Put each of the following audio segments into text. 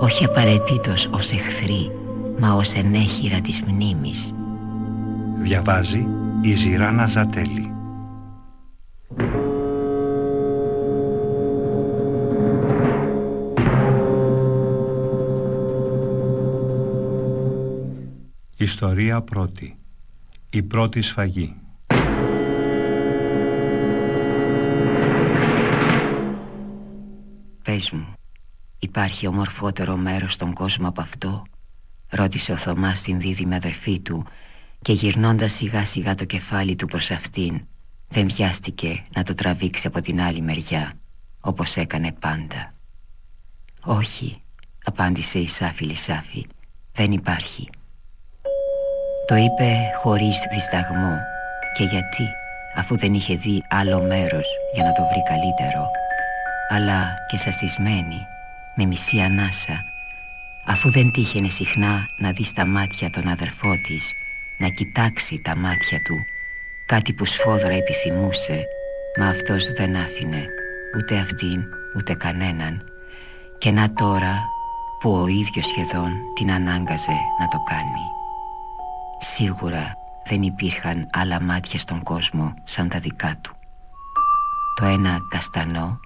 όχι απαραίτητος ως εχθροί, μα ως ενέχειρα της μνήμης. Διαβάζει η Ζηράνα Ζατέλη. Ιστορία πρώτη. Η πρώτη σφαγή. Υπάρχει ομορφότερο μέρος στον κόσμο από αυτό Ρώτησε ο Θωμάς την δίδυμη αδερφή του Και γυρνώντας σιγά σιγά το κεφάλι του προς αυτήν Δεν βιάστηκε να το τραβήξει από την άλλη μεριά Όπως έκανε πάντα. «Όχι», απάντησε η Σάφη Λισάφη «Δεν υπάρχει» Το είπε χωρίς δισταγμό. Και γιατί αφού δεν είχε δει άλλο μέρος για να το βρει καλύτερο αλλά και σαστισμένη με μισή ανάσα αφού δεν τύχαινε συχνά να δει στα μάτια τον αδερφό της να κοιτάξει τα μάτια του κάτι που σφόδρα επιθυμούσε μα αυτός δεν άφηνε ούτε αυτήν ούτε κανέναν. Και να τώρα που ο ίδιος σχεδόν την ανάγκαζε να το κάνει. Σίγουρα δεν υπήρχαν άλλα μάτια στον κόσμο σαν τα δικά του. Το ένα καστανό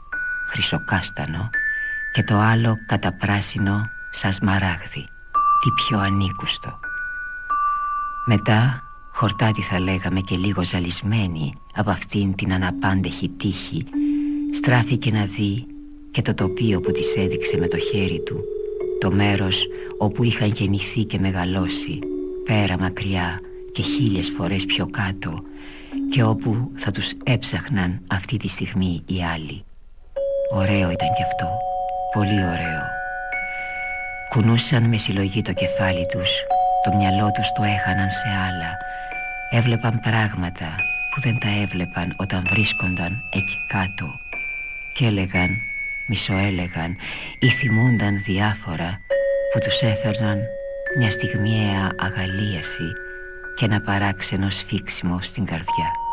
χρυσοκάστανο και το άλλο καταπράσινο σαν σμαράγδι, τι πιο ανήκουστο. Μετά, χορτάτη θα λέγαμε και λίγο ζαλισμένη από αυτήν την αναπάντεχη τύχη, στράφηκε να δει και το τοπίο που της έδειξε με το χέρι του, το μέρος όπου είχαν γεννηθεί και μεγαλώσει, πέρα μακριά και χίλιες φορές πιο κάτω και όπου θα τους έψαχναν αυτή τη στιγμή οι άλλοι. Ωραίο ήταν κι αυτό, πολύ ωραίο. Κουνούσαν με συλλογή το κεφάλι τους, το μυαλό τους το έχαναν σε άλλα. Έβλεπαν πράγματα που δεν τα έβλεπαν όταν βρίσκονταν εκεί κάτω. Και έλεγαν, μισοέλεγαν ή θυμούνταν διάφορα που τους έφερναν μια στιγμιαία αγαλίαση και ένα παράξενο σφίξιμο στην καρδιά.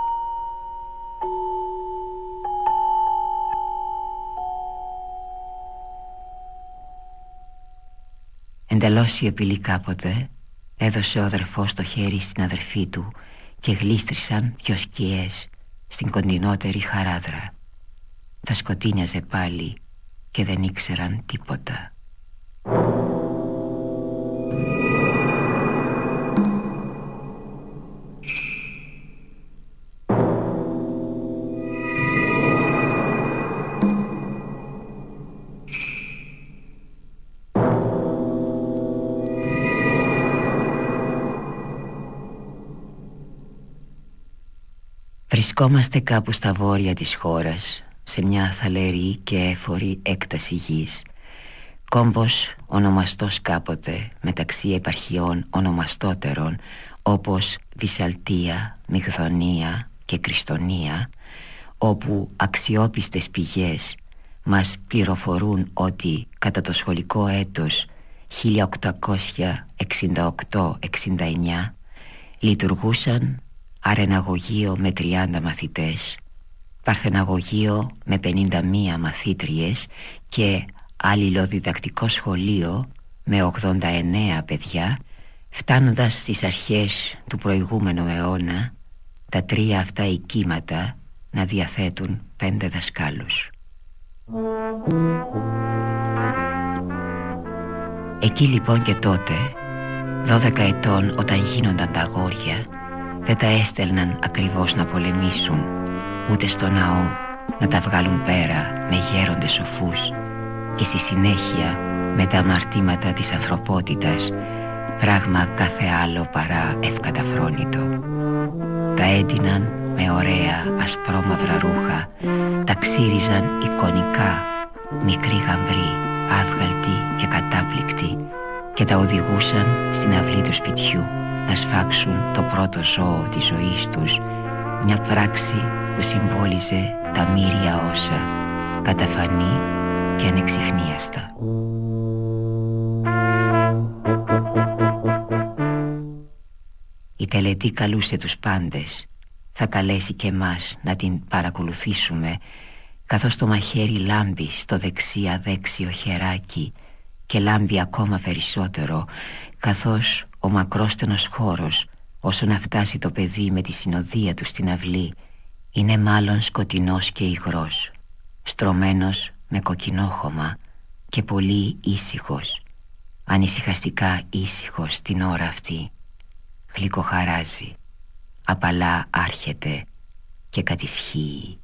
Εντελώς σιωπηλή κάποτε έδωσε ο αδερφός το χέρι στην αδερφή του και γλίστρησαν δυο σκιές στην κοντινότερη χαράδρα. Θα σκοτίνιαζε πάλι και δεν ήξεραν τίποτα. Βρισκόμαστε κάπου στα βόρεια της χώρας Σε μια θαλερή και έφορη έκταση γης. Κόμβος ονομαστός κάποτε μεταξύ επαρχιών ονομαστότερων Όπως Βυσαλτία, Μυγδονία και Κριστονία Όπου αξιόπιστες πηγές μας πληροφορούν ότι κατά το σχολικό έτος 1868-69 λειτουργούσαν αρεναγωγείο με 30 μαθητές, παρθεναγωγείο με 51 μαθήτριες και αλληλοδιδακτικό σχολείο με 89 παιδιά, φτάνοντας στις αρχές του προηγούμενου αιώνα, τα τρία αυτά οικίματα να διαθέτουν πέντε δασκάλους. Εκεί λοιπόν και τότε, 12 ετών όταν γίνονταν τα αγόρια, δεν τα έστελναν ακριβώς να πολεμήσουν ούτε στο ναό να τα βγάλουν πέρα με γέροντες σοφούς και στη συνέχεια με τα αμαρτήματα της ανθρωπότητας πράγμα κάθε άλλο παρά ευκαταφρόνητο. Τα έντυναν με ωραία ασπρόμαυρα ρούχα, τα ξύριζαν εικονικά, μικρή γαμβρή, άβγαλτη και κατάπληκτη και τα οδηγούσαν στην αυλή του σπιτιού να σφάξουν το πρώτο ζώο της ζωής τους μια πράξη που συμβόλιζε τα μύρια όσα καταφανή και ανεξιχνίαστα. Η τελετή καλούσε τους πάντες θα καλέσει και μας να την παρακολουθήσουμε καθώς το μαχαίρι λάμπει στο δεξί αδέξιο χεράκι και λάμπει ακόμα περισσότερο καθώς ο μακρόστενος χώρος όσο να φτάσει το παιδί με τη συνοδεία του στην αυλή είναι μάλλον σκοτεινός και υγρός στρωμένος με κοκκινόχωμα και πολύ ήσυχος ανησυχαστικά ήσυχος την ώρα αυτή. Γλυκοχαράζει απαλά άρχεται και κατησχύει.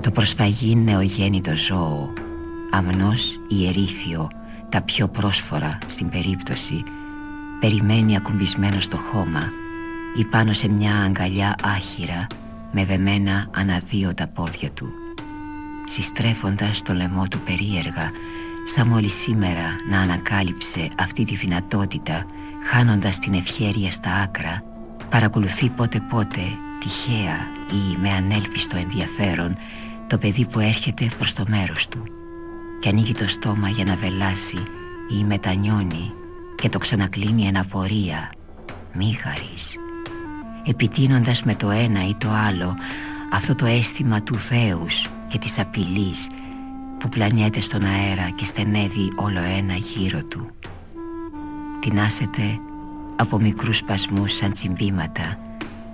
Το προσφαγή νεογέννητο ζώο Αμνός ή ερήθιο Τα πιο πρόσφορα στην περίπτωση Περιμένει ακουμπισμένο στο χώμα Ή πάνω σε μια αγκαλιά άχυρα Με δεμένα αναδύο τα πόδια του. Συστρέφοντας το λαιμό του περίεργα Σαν μόλις σήμερα να ανακάλυψε αυτή τη δυνατότητα Χάνοντας την ευχέρεια στα άκρα Παρακολουθεί πότε πότε τυχαία ή με ανέλπιστο ενδιαφέρον το παιδί που έρχεται προς το μέρος του και ανοίγει το στόμα για να βελάσει ή μετανιώνει και το ξανακλίνει εν απορία μη χαρείς επιτείνοντας με το ένα ή το άλλο αυτό το αίσθημα του δέους και της απειλής που πλανιέται στον αέρα και στενεύει όλο ένα γύρω του. Τεινάσεται από μικρούς σπασμούς σαν τσιμπήματα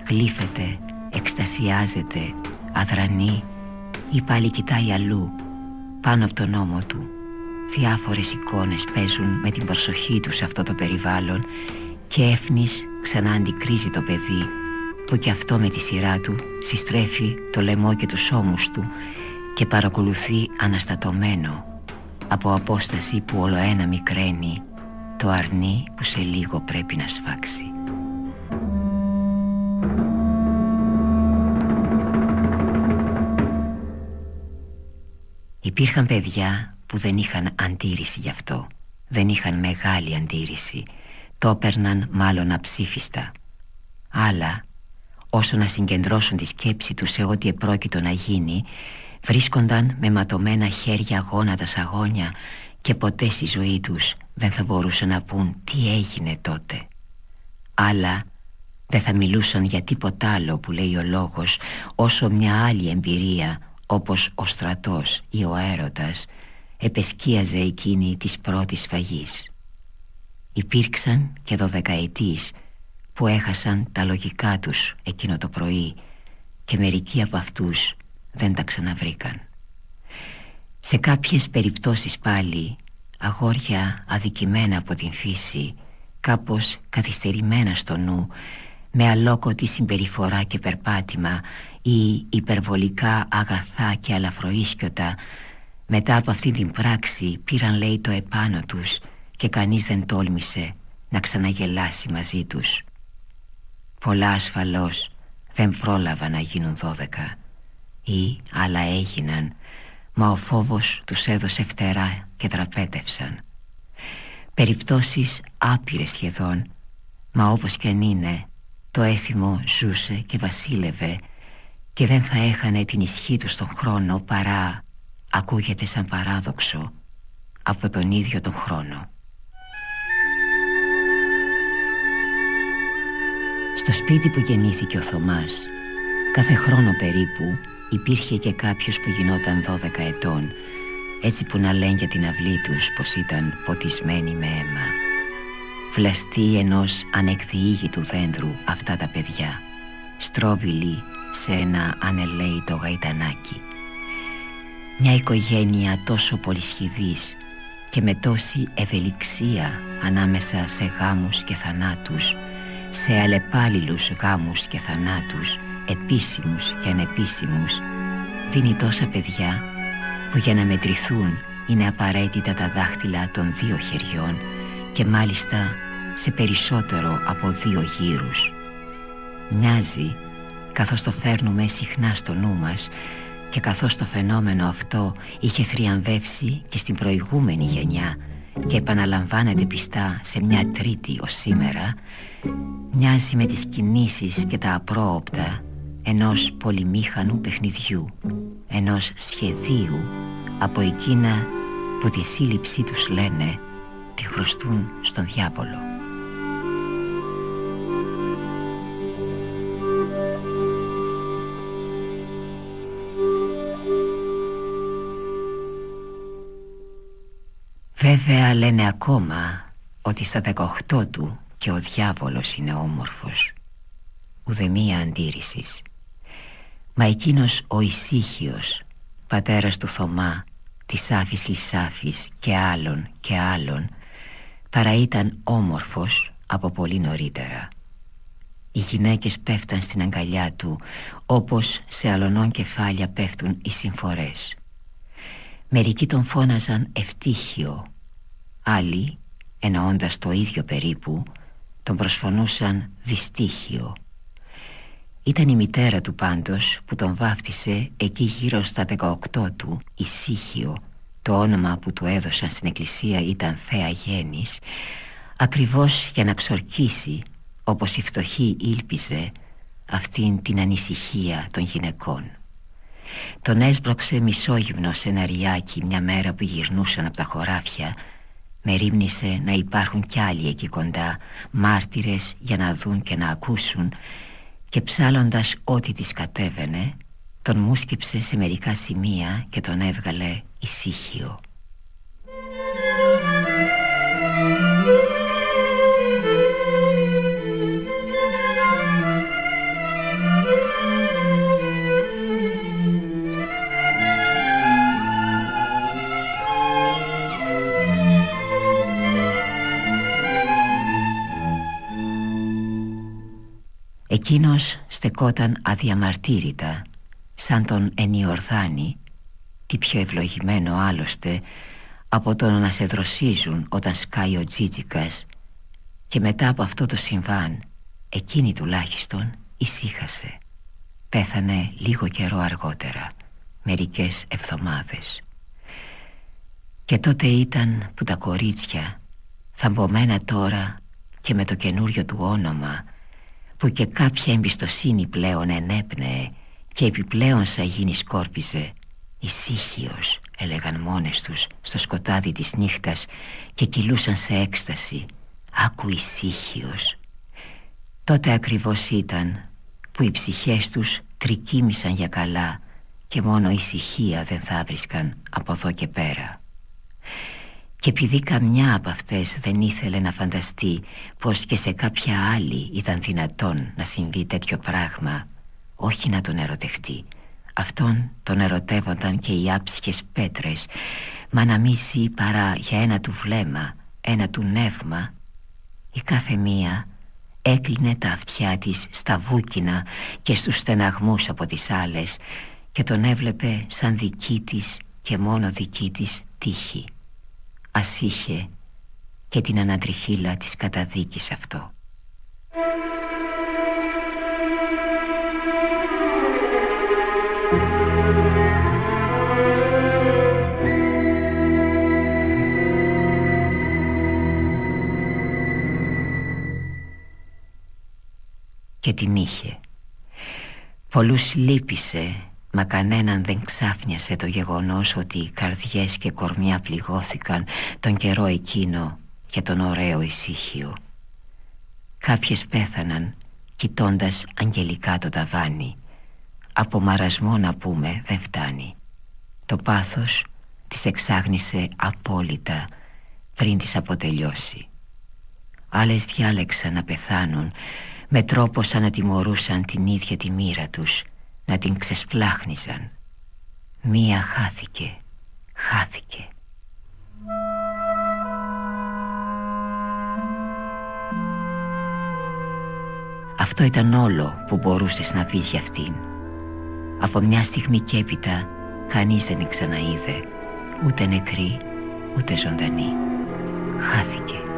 γλύφεται, εκστασιάζεται, αδρανεί ή πάλι κοιτάει αλλού πάνω από τον ώμο του Διάφορες εικόνες παίζουν με την προσοχή τους σε αυτό το περιβάλλον και έφνης ξανά αντικρίζει το παιδί που κι αυτό με τη σειρά του συστρέφει το λαιμό και τους ώμους του και παρακολουθεί αναστατωμένο από απόσταση που όλο ένα μικραίνει το αρνί που σε λίγο πρέπει να σφάξει. Υπήρχαν παιδιά που δεν είχαν αντίρρηση γι' αυτό. Δεν είχαν μεγάλη αντίρρηση. Το έπαιρναν μάλλον αψήφιστα. Άλλα όσο να συγκεντρώσουν τη σκέψη τους σε ό,τι επρόκειτο να γίνει Βρίσκονταν με ματωμένα χέρια γόνατα αγώνια Και ποτέ στη ζωή τους δεν θα μπορούσαν να πούν τι έγινε τότε. Άλλα δεν θα μιλούσαν για τίποτα άλλο που λέει ο λόγος Όσο μια άλλη εμπειρία όπως ο στρατός ή ο έρωτας επεσκίαζε εκείνη της πρώτης φαγής. Υπήρξαν και δωδεκαετής που έχασαν τα λογικά τους εκείνο το πρωί και μερικοί από αυτούς δεν τα ξαναβρήκαν. Σε κάποιες περιπτώσεις πάλι αγόρια αδικημένα από την φύση κάπως καθυστερημένα στο νου με αλόκοτη συμπεριφορά και περπάτημα ή υπερβολικά αγαθά και αλαφροίσκιοτα μετά από αυτή την πράξη πήραν λέει το επάνω τους και κανείς δεν τόλμησε να ξαναγελάσει μαζί τους. Πολλά ασφαλώς δεν πρόλαβαν να γίνουν δώδεκα ή άλλα έγιναν μα ο φόβος τους έδωσε φτερά και δραπέτευσαν. Περιπτώσεις άπειρες σχεδόν μα όπως και αν είναι το έθιμο ζούσε και βασίλευε και δεν θα έχανε την ισχύ τους στον χρόνο παρά ακούγεται σαν παράδοξο από τον ίδιο τον χρόνο. Στο σπίτι που γεννήθηκε ο Θωμάς κάθε χρόνο περίπου υπήρχε και κάποιος που γινόταν 12 ετών έτσι που να λένε για την αυλή τους πως ήταν ποτισμένοι με αίμα. Φλαστή ενός ανεκδιήγητου δέντρου αυτά τα παιδιά, στρόβιλοι σε ένα ανελαίητο γαϊτανάκι. Μια οικογένεια τόσο πολυσχηδής και με τόση ευελιξία ανάμεσα σε γάμους και θανάτους, σε αλλεπάλληλους γάμους και θανάτους, επίσημους και ανεπίσημους, δίνει τόσα παιδιά που για να μετρηθούν είναι απαραίτητα τα δάχτυλα των δύο χεριών και μάλιστα σε περισσότερο από δύο γύρους. Μοιάζει καθώς το φέρνουμε συχνά στο νου μας και καθώς το φαινόμενο αυτό είχε θριαμβεύσει και στην προηγούμενη γενιά και επαναλαμβάνεται πιστά σε μια τρίτη ως σήμερα μοιάζει με τις κινήσεις και τα απρόοπτα ενός πολυμήχανου παιχνιδιού ενός σχεδίου από εκείνα που τη σύλληψή τους λένε τη χρωστούν στον διάβολο Βέβαια λένε ακόμα ότι στα 18 του και ο διάβολος είναι όμορφος. Ουδεμία αντίρρησης. Μα εκείνος ο ησύχιος Πατέρας του Θωμά Της Άφης Λυσάφης και άλλων και άλλων Παρά ήταν όμορφος από πολύ νωρίτερα. Οι γυναίκες πέφταν στην αγκαλιά του Όπως σε αλωνών κεφάλια πέφτουν οι συμφορές. Μερικοί τον φώναζαν ευτύχιο Άλλοι, εννοώντας το ίδιο περίπου, τον προσφωνούσαν δυστύχιο. Ήταν η μητέρα του πάντως που τον βάφτισε εκεί γύρω στα 18 του Ησύχιο Το όνομα που του έδωσαν στην εκκλησία ήταν Θέα Γέννης Ακριβώς για να ξορκίσει όπως η φτωχή ήλπιζε αυτήν την ανησυχία των γυναικών Τον έσπρωξε μισόγυμνος σε ένα ριάκι μια μέρα που γυρνούσαν από τα χωράφια με ρίμνησε να υπάρχουν κι άλλοι εκεί κοντά Μάρτυρες για να δουν και να ακούσουν Και ψάλλοντας ό,τι της κατέβαινε Τον μουσκεψε σε μερικά σημεία και τον έβγαλε ησύχιο Εκείνος στεκόταν αδιαμαρτύρητα σαν τον ενιορδάνη τι πιο ευλογημένο άλλωστε από το να σε δροσίζουν όταν σκάει ο Τζίτζικας. Και μετά από αυτό το συμβάν εκείνη τουλάχιστον ησύχασε. Πέθανε λίγο καιρό αργότερα μερικές εβδομάδες. Και τότε ήταν που τα κορίτσια θαμπομένα τώρα και με το καινούριο του όνομα που και κάποια εμπιστοσύνη πλέον ενέπνεε και επιπλέον σαν γίνει σκόρπιζε ησύχιος έλεγαν μόνες τους στο σκοτάδι της νύχτας και κυλούσαν σε έκσταση. Άκου ησύχιος τότε ακριβώς ήταν που οι ψυχές τους τρικίμησαν για καλά και μόνο ησυχία δεν θα βρίσκαν από εδώ και πέρα και επειδή καμιά από αυτές δεν ήθελε να φανταστεί πως και σε κάποια άλλη ήταν δυνατόν να συμβεί τέτοιο πράγμα όχι να τον ερωτευτεί. Αυτόν τον ερωτεύονταν και οι άψυχες πέτρες Μα να μίσει παρά για ένα του βλέμμα, ένα του νεύμα Η κάθε μία έκλεινε τα αυτιά της στα βούκινα και στους στεναγμούς από τις άλλες Και τον έβλεπε σαν δική της και μόνο δική της τύχη ας είχε και την ανατριχίλα της καταδίκης αυτό. Και την είχε. Πολλούς λύπησε Μα κανέναν δεν ξάφνιασε το γεγονός ότι οι καρδιές και κορμιά πληγώθηκαν τον καιρό εκείνο για τον ωραίο ησύχιο. Κάποιες πέθαναν κοιτώντας αγγελικά το ταβάνι. Από μαρασμό να πούμε δεν φτάνει. Το πάθος τις εξάγνησε απόλυτα πριν τις αποτελειώσει. Άλλες διάλεξαν να πεθάνουν με τρόπο σαν να τιμωρούσαν την ίδια τη μοίρα τους να την ξεσπλάχνιζαν Μία χάθηκε, χάθηκε. Αυτό ήταν όλο που μπορούσες να πεις για αυτήν. Από μια στιγμή και έπειτα κανείς δεν την ξαναείδε. Ούτε νεκρή, ούτε ζωντανή. Χάθηκε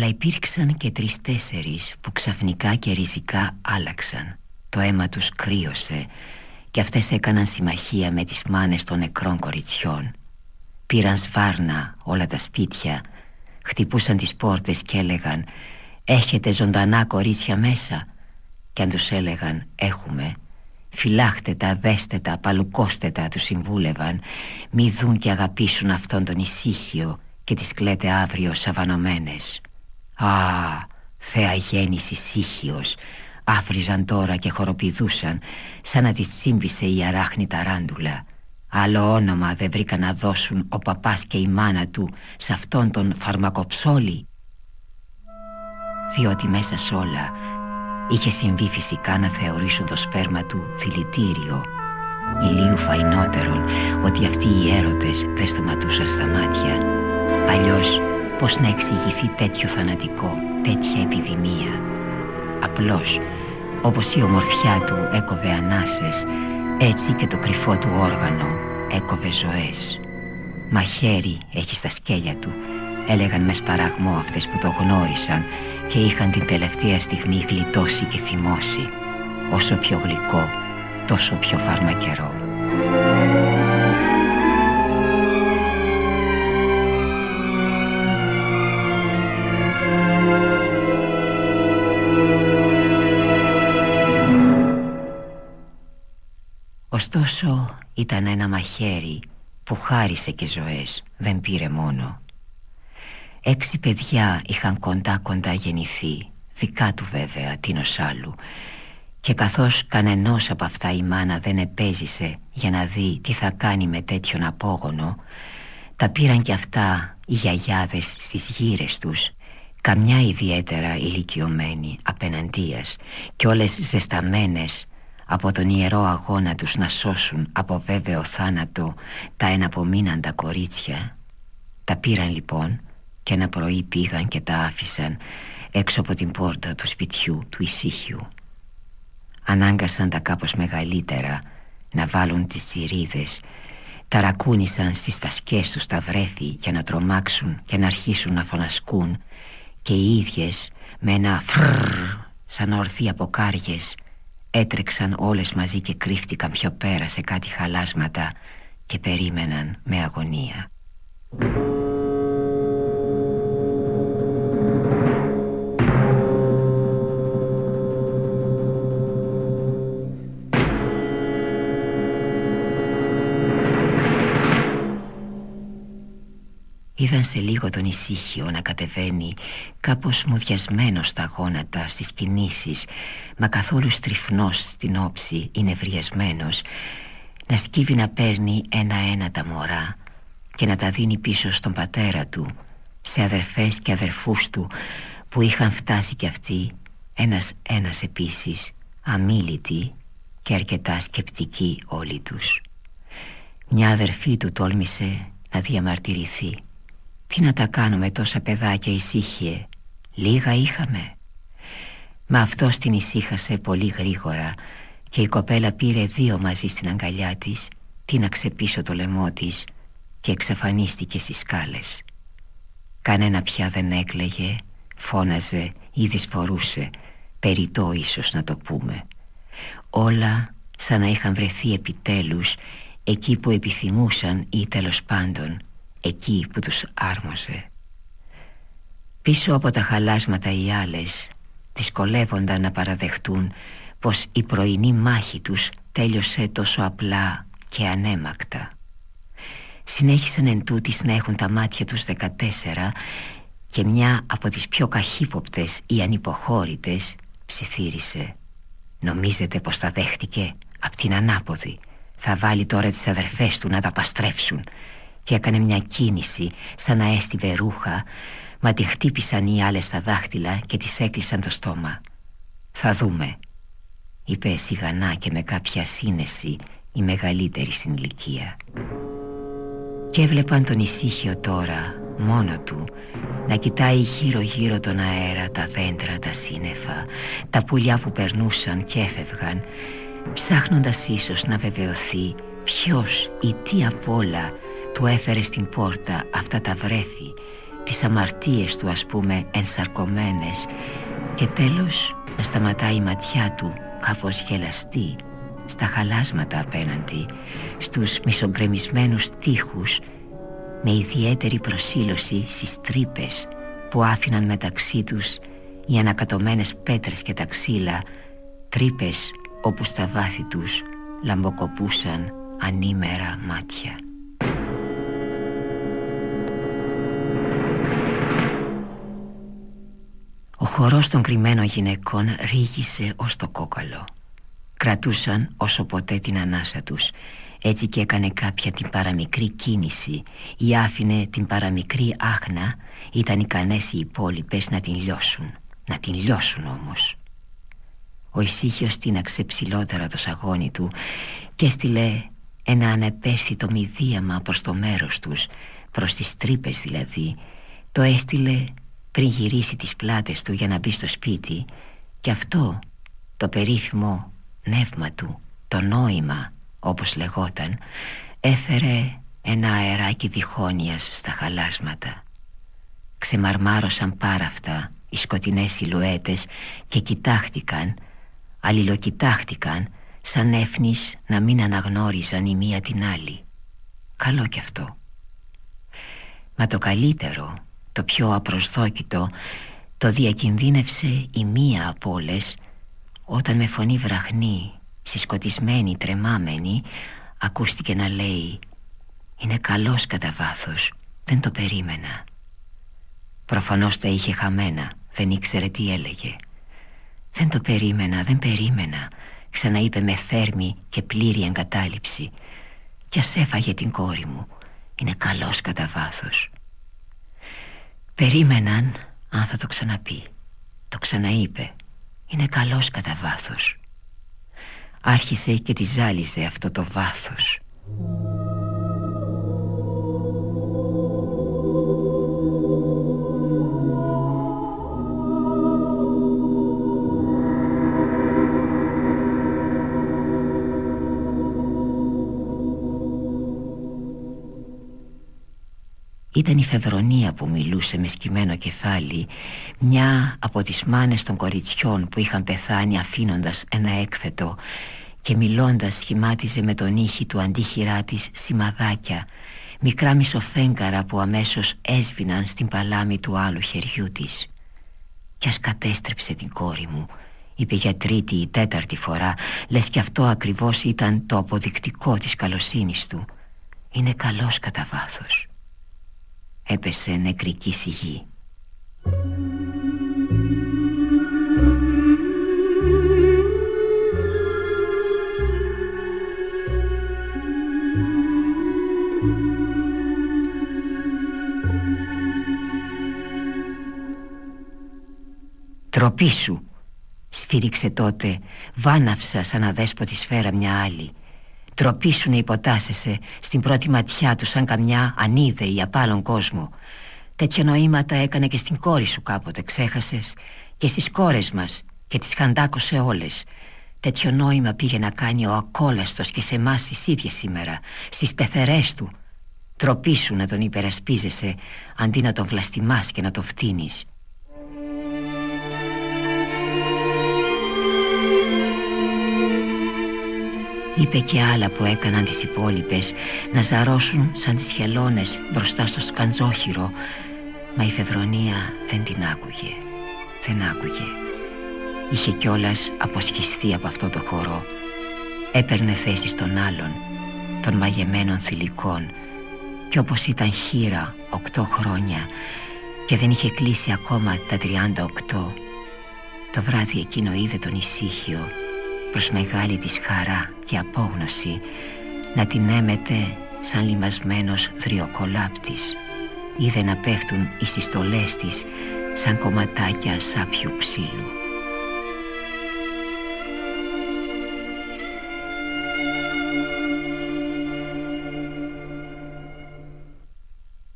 Αλλά υπήρξαν και τρεις-τέσσερις που ξαφνικά και ριζικά άλλαξαν. Το αίμα τους κρύωσε και αυτές έκαναν συμμαχία με τις μάνες των νεκρών κοριτσιών. Πήραν σβάρνα όλα τα σπίτια Χτυπούσαν τις πόρτες και έλεγαν «Έχετε ζωντανά κορίτσια μέσα» Και αν τους έλεγαν «Έχουμε» Φυλάχτε τα, δέστε τα, παλουκώστε τα, τους συμβούλευαν Μη δουν και αγαπήσουν αυτόν τον ησύχιο Και τις κλαίτε αύριο σαβανωμένες Α, θέα γέννησης ησύχιος Άφριζαν τώρα και χοροπηδούσαν Σαν να τις τσίμπησε η αράχνη ταράντουλα Άλλο όνομα δεν βρήκαν να δώσουν ο παπάς και η μάνα του Σε αυτόν τον φαρμακοψόλη Διότι μέσα σ' όλα Είχε συμβεί φυσικά να θεωρήσουν το σπέρμα του δηλητήριο Ηλίου φαϊνότερον ότι αυτοί οι έρωτες δεν σταματούσαν στα μάτια. Αλλιώς πως να εξηγηθεί τέτοιο θανατικό, τέτοια επιδημία. Απλώς όπως η ομορφιά του έκοβε ανάσες έτσι και το κρυφό του όργανο έκοβε ζωές. Μαχαίρι έχει στα σκέλια του Έλεγαν μες σπαραγμό αυτές που το γνώρισαν Και είχαν την τελευταία στιγμή γλιτώσει και θυμώσει Όσο πιο γλυκό, τόσο πιο φαρμακερό Ωστόσο ήταν ένα μαχαίρι που χάρισε και ζωές, δεν πήρε μόνο. Έξι παιδιά είχαν κοντά κοντά γεννηθεί, δικά του βέβαια, τίνος άλλου. Και καθώς κανενός από αυτά η μάνα δεν επέζησε για να δει τι θα κάνει με τέτοιον απόγονο, τα πήραν και αυτά οι γιαγιάδες στις γύρες τους, καμιά ιδιαίτερα ηλικιωμένη απέναντίας και όλες ζεσταμένες από τον ιερό αγώνα τους να σώσουν από βέβαιο θάνατο τα εναπομείναντα κορίτσια. Τα πήραν λοιπόν και ένα πρωί πήγαν και τα άφησαν έξω από την πόρτα του σπιτιού του ησύχιου ανάγκασαν τα κάπως μεγαλύτερα να βάλουν τις τσιρίδες ταρακούνησαν στις φασκές τους τα βρέθη για να τρομάξουν και να αρχίσουν να φωνασκούν και οι ίδιες με ένα φρρρ σαν ορθοί από κάριες Έτρεξαν όλες μαζί και κρύφτηκαν πιο πέρα σε κάτι χαλάσματα και περίμεναν με αγωνία. Είδαν σε λίγο τον ησύχιο να κατεβαίνει κάπως μουδιασμένος στα γόνατα, στις κινήσεις Μα καθόλου στριφνός στην όψη είναι βριασμένος Να σκύβει να παίρνει ένα-ένα τα μωρά Και να τα δίνει πίσω στον πατέρα του Σε αδερφές και αδερφούς του που είχαν φτάσει κι αυτοί Ένας-ένας επίσης αμήλυτοι και αρκετά σκεπτικοί όλοι τους. Μια αδερφή του τόλμησε να διαμαρτυρηθεί τι να τα κάνουμε τόσα παιδάκια ησύχιε; Λίγα είχαμε. Μα αυτός την ησύχασε πολύ γρήγορα Και η κοπέλα πήρε δύο μαζί στην αγκαλιά της Τίναξε πίσω το λαιμό της Και εξαφανίστηκε στις σκάλες. Κανένα πια δεν έκλαιγε Φώναζε ή δυσφορούσε Περιτό ίσως να το πούμε. Όλα σαν να είχαν βρεθεί επιτέλους Εκεί που επιθυμούσαν ή τέλος πάντων εκεί που τους άρμοζε Πίσω από τα χαλάσματα οι άλλες δυσκολεύονταν να παραδεχτούν πως η πρωινή μάχη τους τέλειωσε τόσο απλά και ανέμακτα. Συνέχισαν εν τούτης να έχουν τα μάτια τους δεκατέσσερα και μια από τις πιο καχύποπτες ή ανυποχώρητες ψιθύρισε. Νομίζετε πως τα δέχτηκε; Απ' την ανάποδη. Θα βάλει τώρα τις αδερφές του να τα παστρέψουν και έκανε μια κίνηση σαν να έστειβε ρούχα Μα τη χτύπησαν οι άλλες στα δάχτυλα και της έκλεισαν το στόμα. «Θα δούμε», είπε σιγανά και με κάποια σύνεση η μεγαλύτερη στην ηλικία. Και έβλεπαν τον ησύχιο τώρα μόνο του να κοιτάει γύρω γύρω τον αέρα, τα δέντρα, τα σύννεφα Τα πουλιά που περνούσαν και έφευγαν Ψάχνοντας ίσως να βεβαιωθεί ποιος ή τι απ' όλα του έφερε στην πόρτα αυτά τα βρέθη τις αμαρτίες του ας πούμε ενσαρκωμένες και τέλος να σταματάει η ματιά του κάπως γελαστή στα χαλάσματα απέναντι στους μισογκρεμισμένους τείχους με ιδιαίτερη προσήλωση στις τρύπες που άφηναν μεταξύ τους οι ανακατωμένες πέτρες και τα ξύλα τρύπες όπου στα βάθη τους λαμποκοπούσαν ανήμερα μάτια. Ο χορός των κρυμμένων γυναικών ρίγησε ως το κόκαλο. Κρατούσαν όσο ποτέ την ανάσα τους. Έτσι και έκανε κάποια την παραμικρή κίνηση. Ή άφηνε την παραμικρή άχνα. Ήταν ικανές οι υπόλοιπες να την λιώσουν. Να την λιώσουν όμως. Ο ησύχιος τίναξε ψηλότερα το σαγόνι του Και έστειλε ένα ανεπαίσθητο μηδίαμα προς το μέρος τους. Προς τις τρύπες δηλαδή. Το έστειλε πριν γυρίσει τις πλάτες του για να μπει στο σπίτι Και αυτό το περίφημο νεύμα του, το νόημα όπως λεγόταν Έφερε ένα αεράκι διχόνοιας στα χαλάσματα. Ξεμαρμάρωσαν πάρα αυτά οι σκοτεινές σιλουέτες Και κοιτάχτηκαν, αλληλοκοιτάχτηκαν Σαν έφνης να μην αναγνώριζαν η μία την άλλη. Καλό κι αυτό. Μα το καλύτερο το πιο απροσδόκητο το διακινδύνευσε η μία από όλες όταν με φωνή βραχνή, συσκοτισμένη, τρεμάμενη ακούστηκε να λέει «Είναι καλός κατά βάθος, δεν το περίμενα». Προφανώς τα είχε χαμένα, δεν ήξερε τι έλεγε «Δεν το περίμενα, δεν περίμενα», ξαναείπε με θέρμη και πλήρη εγκατάλειψη «Κι ας έφαγε την κόρη μου, είναι καλός κατά βάθος». Περίμεναν αν θα το ξαναπεί. Το ξαναείπε. Είναι καλός κατά βάθος. Άρχισε και τη ζάλιζε αυτό το βάθος Ήταν η Φεβρονία που μιλούσε με σκυμμένο κεφάλι Μια από τις μάνες των κοριτσιών που είχαν πεθάνει αφήνοντας ένα έκθετο Και μιλώντας σχημάτιζε με τον ήχη του αντίχειρά της σημαδάκια Μικρά μισοφέγκαρα που αμέσως έσβηναν στην παλάμη του άλλου χεριού της. Κι ας κατέστρεψε την κόρη μου Είπε για τρίτη ή τέταρτη φορά Λες κι αυτό ακριβώς ήταν το αποδεικτικό της καλοσύνης του. Είναι καλός κατά βάθος έπεσε νεκρική σιγή. «Τροπή σου», σφύριξε τότε, βάναυσα σαν αδέσποτη σφαίρα μια άλλη Τροπή σου να υποτάσσεσαι στην πρώτη ματιά του σαν καμιά ανίδεη απ' κόσμο. Τέτοια νοήματα έκανε και στην κόρη σου κάποτε ξέχασες Και στις κόρες μας και τις χαντάκωσε όλες. Τέτοιο νόημα πήγε να κάνει ο ακόλαστος και σε εμάς τις ίδιες σήμερα Στις πεθερές του. Τροπή σου να τον υπερασπίζεσαι Αντί να τον βλαστημάς και να το φτύνεις Είπε και άλλα που έκαναν τις υπόλοιπες Να ζαρώσουν σαν τις χελώνες μπροστά στο σκαντζόχυρο Μα η Φεβρονία δεν την άκουγε Δεν άκουγε. Είχε κιόλας αποσχιστεί από αυτό το χώρο. Έπαιρνε θέση στον άλλον Των μαγεμένων θηλυκών Κι όπως ήταν χείρα οκτώ χρόνια Και δεν είχε κλείσει ακόμα τα τριάντα οκτώ Το βράδυ εκείνο είδε τον ησύχιο προς μεγάλη της χαρά και απόγνωση να την έμετε σαν λιμασμένος δριοκολάπτης είδε να πέφτουν οι συστολές της σαν κομματάκια σάπιου ξύλου.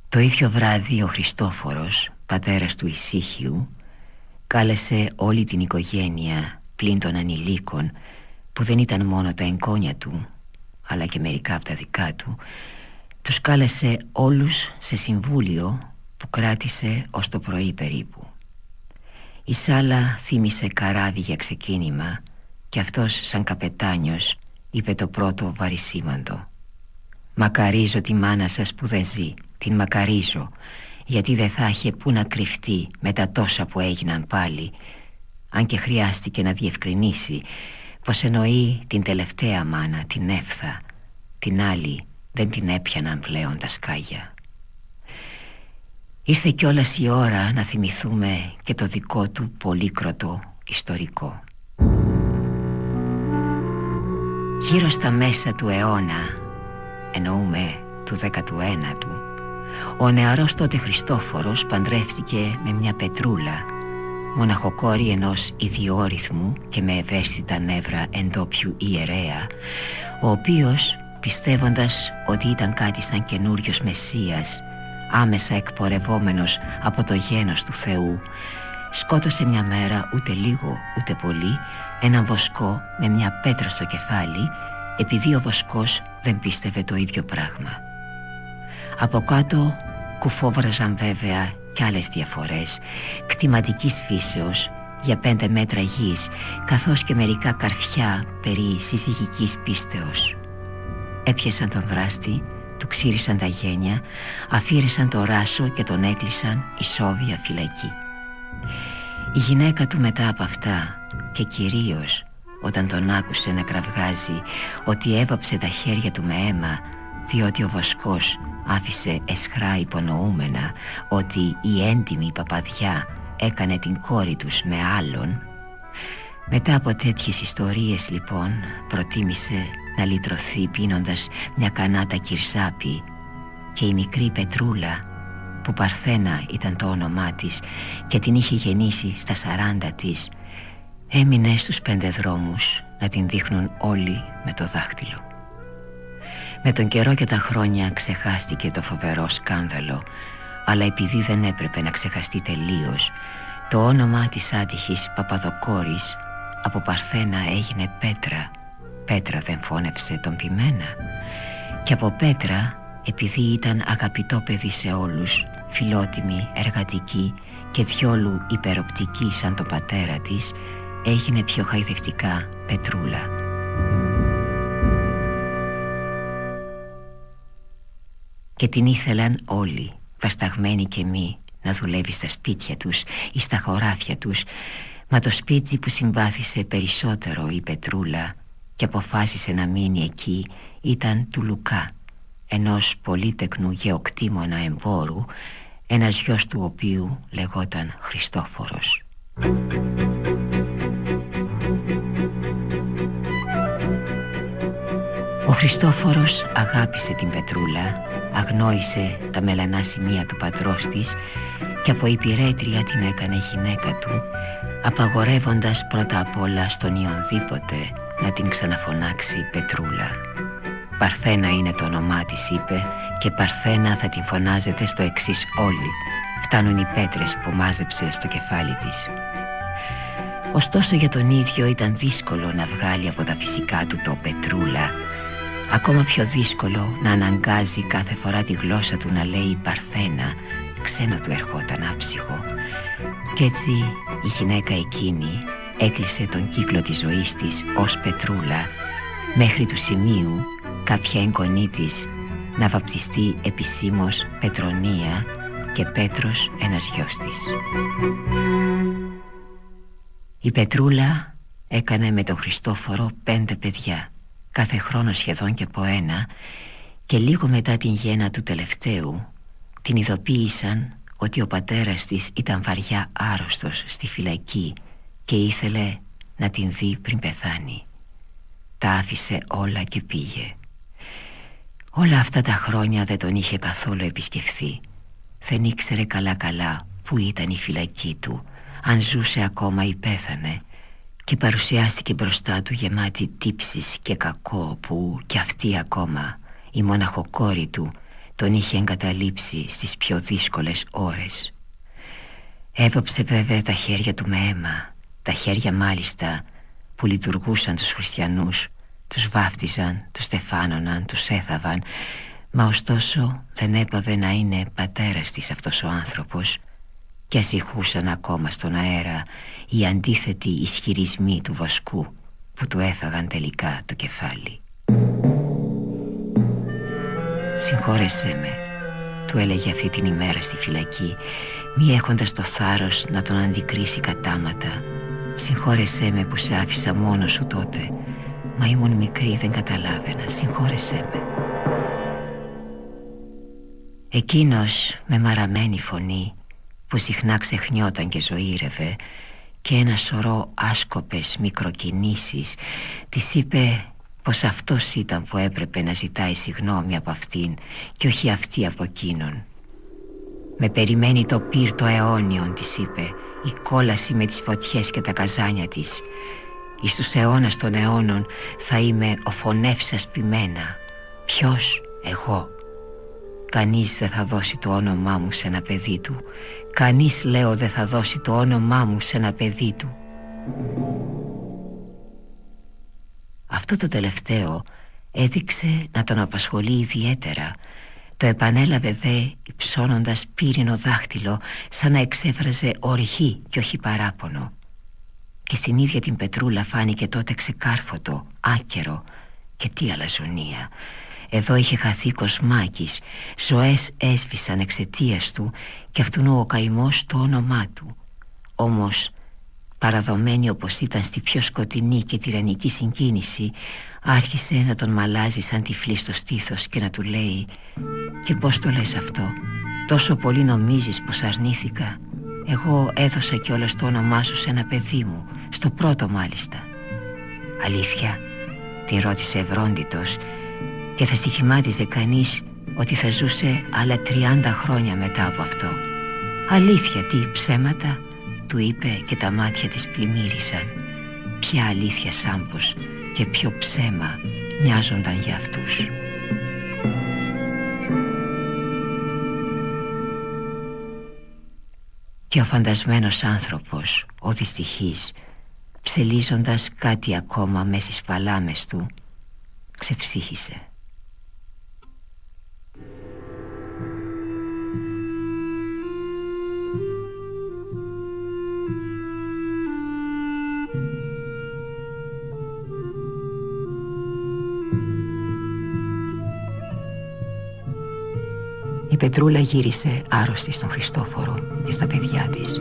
Το ίδιο βράδυ ο Χριστόφορος, πατέρας του Ησύχιου, κάλεσε όλη την οικογένεια πλην των ανηλίκων που δεν ήταν μόνο τα εγγόνια του αλλά και μερικά από τα δικά του τους κάλεσε όλους σε συμβούλιο που κράτησε ως το πρωί περίπου. Η σάλα θύμισε καράβι για ξεκίνημα Και αυτός σαν καπετάνιος είπε το πρώτο βαρισίμαντο. Μακαρίζω τη μάνα σας που δεν ζει Την μακαρίζω Γιατί δεν θα είχε που να κρυφτεί Με τα τόσα που έγιναν πάλι Αν και χρειάστηκε να διευκρινίσει Πως εννοεί την τελευταία μάνα Την έφθα Την άλλη δεν την έπιαναν πλέον τα σκάγια. Ήρθε κιόλας η ώρα να θυμηθούμε και το δικό του πολύκροτο ιστορικό. Γύρω στα μέσα του αιώνα εννοούμε του 19ου ο νεαρός τότε Χριστόφορος παντρεύτηκε με μια πετρούλα μοναχοκόρη ενός ιδιόρυθμου και με ευαίσθητα νεύρα εντόπιου ιερέα ο οποίος πιστεύοντας ότι ήταν κάτι σαν καινούριος Μεσσίας άμεσα εκπορευόμενος από το γένος του Θεού σκότωσε μια μέρα ούτε λίγο ούτε πολύ έναν βοσκό με μια πέτρα στο κεφάλι επειδή ο βοσκός δεν πίστευε το ίδιο πράγμα. Από κάτω κουφόβραζαν βέβαια κι άλλες διαφορές κτηματικής φύσεως για πέντε μέτρα γης καθώς και μερικά καρφιά περί συζυγικής πίστεως. Έπιασαν τον δράστη, του ξύρισαν τα γένια, αφήρεσαν το ράσο και τον έκλεισαν ισόβια φυλακή. Η γυναίκα του μετά από αυτά και κυρίως όταν τον άκουσε να κραυγάζει ότι έβαψε τα χέρια του με αίμα διότι ο βοσκός άφησε εσχρά υπονοούμενα ότι η έντιμη παπαδιά έκανε την κόρη τους με άλλον μετά από τέτοιες ιστορίες λοιπόν προτίμησε να λυτρωθεί πίνοντας μια κανάτα κυρσάπι και η μικρή Πετρούλα που Παρθένα ήταν το όνομά της και την είχε γεννήσει στα σαράντα της έμεινε στους πέντε δρόμους να την δείχνουν όλοι με το δάχτυλο. Με τον καιρό και τα χρόνια ξεχάστηκε το φοβερό σκάνδαλο αλλά επειδή δεν έπρεπε να ξεχαστεί τελείως το όνομα της άτυχης Παπαδοκόρης από Παρθένα έγινε Πέτρα. Πέτρα δεν φώνευσε τον Πιμένα και από Πέτρα επειδή ήταν αγαπητό παιδί σε όλους φιλότιμη, εργατική και διόλου υπεροπτική σαν τον πατέρα της έγινε πιο χαϊδευτικά Πετρούλα και την ήθελαν όλοι βασταγμένοι και μη να δουλεύει στα σπίτια τους ή στα χωράφια τους. Μα το σπίτι που συμπάθησε περισσότερο η Πετρούλα και αποφάσισε να μείνει εκεί ήταν του Λουκά ενός πολύτεκνου γεωκτήμονα εμπόρου ένας γιος του οποίου λεγόταν Χριστόφορος. Ο Χριστόφορος αγάπησε την Πετρούλα αγνόησε τα μελανά σημεία του πατρός της και από υπηρέτρια την έκανε γυναίκα του απαγορεύοντας πρώτα απ' όλα στον Ιονδήποτε να την ξαναφωνάξει Πετρούλα. Παρθένα είναι το όνομά της είπε και Παρθένα θα την φωνάζετε στο εξής όλοι Φτάνουν οι πέτρες που μάζεψε στο κεφάλι της Ωστόσο για τον ίδιο ήταν δύσκολο να βγάλει από τα φυσικά του το Πετρούλα Ακόμα πιο δύσκολο να αναγκάζει κάθε φορά τη γλώσσα του να λέει Παρθένα Ξένο του ερχόταν άψυχο Κι έτσι η γυναίκα εκείνη έκλεισε τον κύκλο της ζωής της ως Πετρούλα μέχρι του σημείου κάποια εγγονή της να βαπτιστεί επισήμως Πετρονία και Πέτρος ένας γιος της. Η Πετρούλα έκανε με τον Χριστόφορο πέντε παιδιά κάθε χρόνο σχεδόν και από ένα και λίγο μετά την γέννα του τελευταίου την ειδοποίησαν ότι ο πατέρας της ήταν βαριά άρρωστος στη φυλακή και ήθελε να την δει πριν πεθάνει. Τα άφησε όλα και πήγε. Όλα αυτά τα χρόνια δεν τον είχε καθόλου επισκεφθεί. Δεν ήξερε καλά καλά που ήταν η φυλακή του, αν ζούσε ακόμα ή πέθανε και παρουσιάστηκε μπροστά του γεμάτη τύψεις και κακό που κι αυτή ακόμα η μοναχοκόρη του τον είχε εγκαταλείψει στις πιο δύσκολες ώρες. Έβοψε βέβαια τα χέρια του με αίμα, τα χέρια μάλιστα που λειτουργούσαν τους χριστιανούς, τους βάφτιζαν, τους στεφάνωναν, τους έθαβαν Μα ωστόσο δεν έπαβε να είναι πατέρας της αυτός ο άνθρωπος και ας ακόμα στον αέρα οι αντίθετοι ισχυρισμοί του βοσκού που του έφαγαν τελικά το κεφάλι. «Συγχώρεσέ με», του έλεγε αυτή την ημέρα στη φυλακή μη έχοντας το θάρρος να τον αντικρίσει κατάματα. «Συγχώρεσέ με που σε άφησα μόνος σου τότε Μα ήμουν μικρή δεν καταλάβαινα. Συγχώρεσέ με Εκείνος με μαραμένη φωνή Που συχνά ξεχνιόταν και ζωήρευε Και ένα σωρό άσκοπες μικροκινήσεις Της είπε πως αυτός ήταν που έπρεπε να ζητάει συγνώμη από αυτήν Και όχι αυτή από εκείνον. «Με περιμένει το πυρ το αιώνιον» της είπε «Η κόλαση με τις φωτιές και τα καζάνια της. Εις τους αιώνας των αιώνων θα είμαι ο φωνεύσας πειμένα. Ποιος, εγώ Κανείς δεν θα δώσει το όνομά μου σε ένα παιδί του. Κανείς λέω δεν θα δώσει το όνομά μου σε ένα παιδί του. Αυτό το τελευταίο έδειξε να τον απασχολεί ιδιαίτερα. Το επανέλαβε δε υψώνοντας πύρινο δάχτυλο σαν να εξέφραζε ορυχή και όχι παράπονο. Και στην ίδια την πετρούλα φάνηκε τότε ξεκάρφωτο, άκερο και τι αλαζονία εδώ είχε χαθεί κοσμάκης. Ζωές έσβησαν εξαιτίας του Και αυτόν ο καημός το όνομά του. Όμως παραδομένη όπως ήταν στη πιο σκοτεινή και τυραννική συγκίνηση άρχισε να τον μαλάζει σαν τυφλή στο στήθος και να του λέει «Και πώς το λες αυτό, τόσο πολύ νομίζεις πως αρνήθηκα. Εγώ έδωσα κιόλας το όνομά σου σε ένα παιδί μου, στο πρώτο μάλιστα «Αλήθεια» την ρώτησε ευρόντιτος και θα στοιχημάτιζε κανείς ότι θα ζούσε άλλα 30 χρόνια μετά από αυτό. «Αλήθεια τι ψέματα» του είπε και τα μάτια της πλημμύρισαν. Ποια αλήθεια σάμπος και ποιο ψέμα μοιάζονταν για αυτούς. Και ο φαντασμένος άνθρωπος, ο δυστυχής Ψελίζοντας κάτι ακόμα μέσα στις παλάμες του Ξεψύχησε Πετρούλα γύρισε άρρωστη στον Χριστόφορο και στα παιδιά της.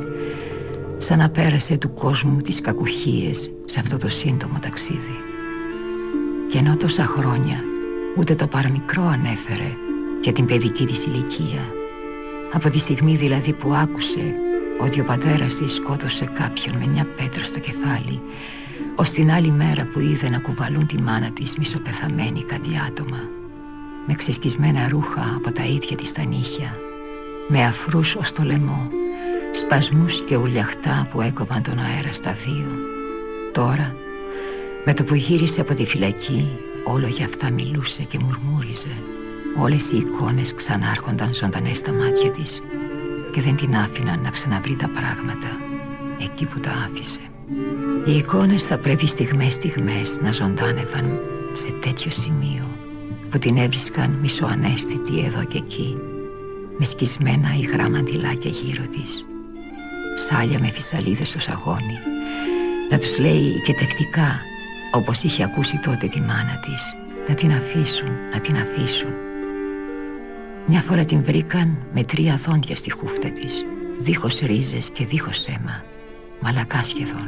Σαν να πέρασε του κόσμου τις κακουχίες σε αυτό το σύντομο ταξίδι. Και ενώ τόσα χρόνια ούτε το παραμικρό ανέφερε για την παιδική της ηλικία. Από τη στιγμή δηλαδή που άκουσε ότι ο πατέρας της σκότωσε κάποιον με μια πέτρα στο κεφάλι ως την άλλη μέρα που είδε να κουβαλούν τη μάνα της μισοπεθαμένη κάτι άτομα με ξεσκισμένα ρούχα από τα ίδια της τα νύχια με αφρούς ως το λαιμό σπασμούς και ουλιαχτά που έκοβαν τον αέρα στα δύο. Τώρα με το που γύρισε από τη φυλακή όλο για αυτά μιλούσε και μουρμούριζε. Όλες οι εικόνες ξανάρχονταν ζωντανές στα μάτια της και δεν την άφηναν να ξαναβρει τα πράγματα εκεί που τα άφησε. Οι εικόνες θα πρέπει στιγμές στιγμές να ζωντάνευαν σε τέτοιο σημείο που την έβρισκαν μισοανέστητη εδώ και εκεί με σκισμένα υγρά μαντιλάκια γύρω της. Σάλια με φυσαλίδες στο σαγόνι. Να τους λέει και τευτικά όπως είχε ακούσει τότε τη μάνα της να την αφήσουν, να την αφήσουν. Μια φορά την βρήκαν με τρία δόντια στη χούφτα της δίχως ρίζες και δίχως αίμα μαλακά σχεδόν.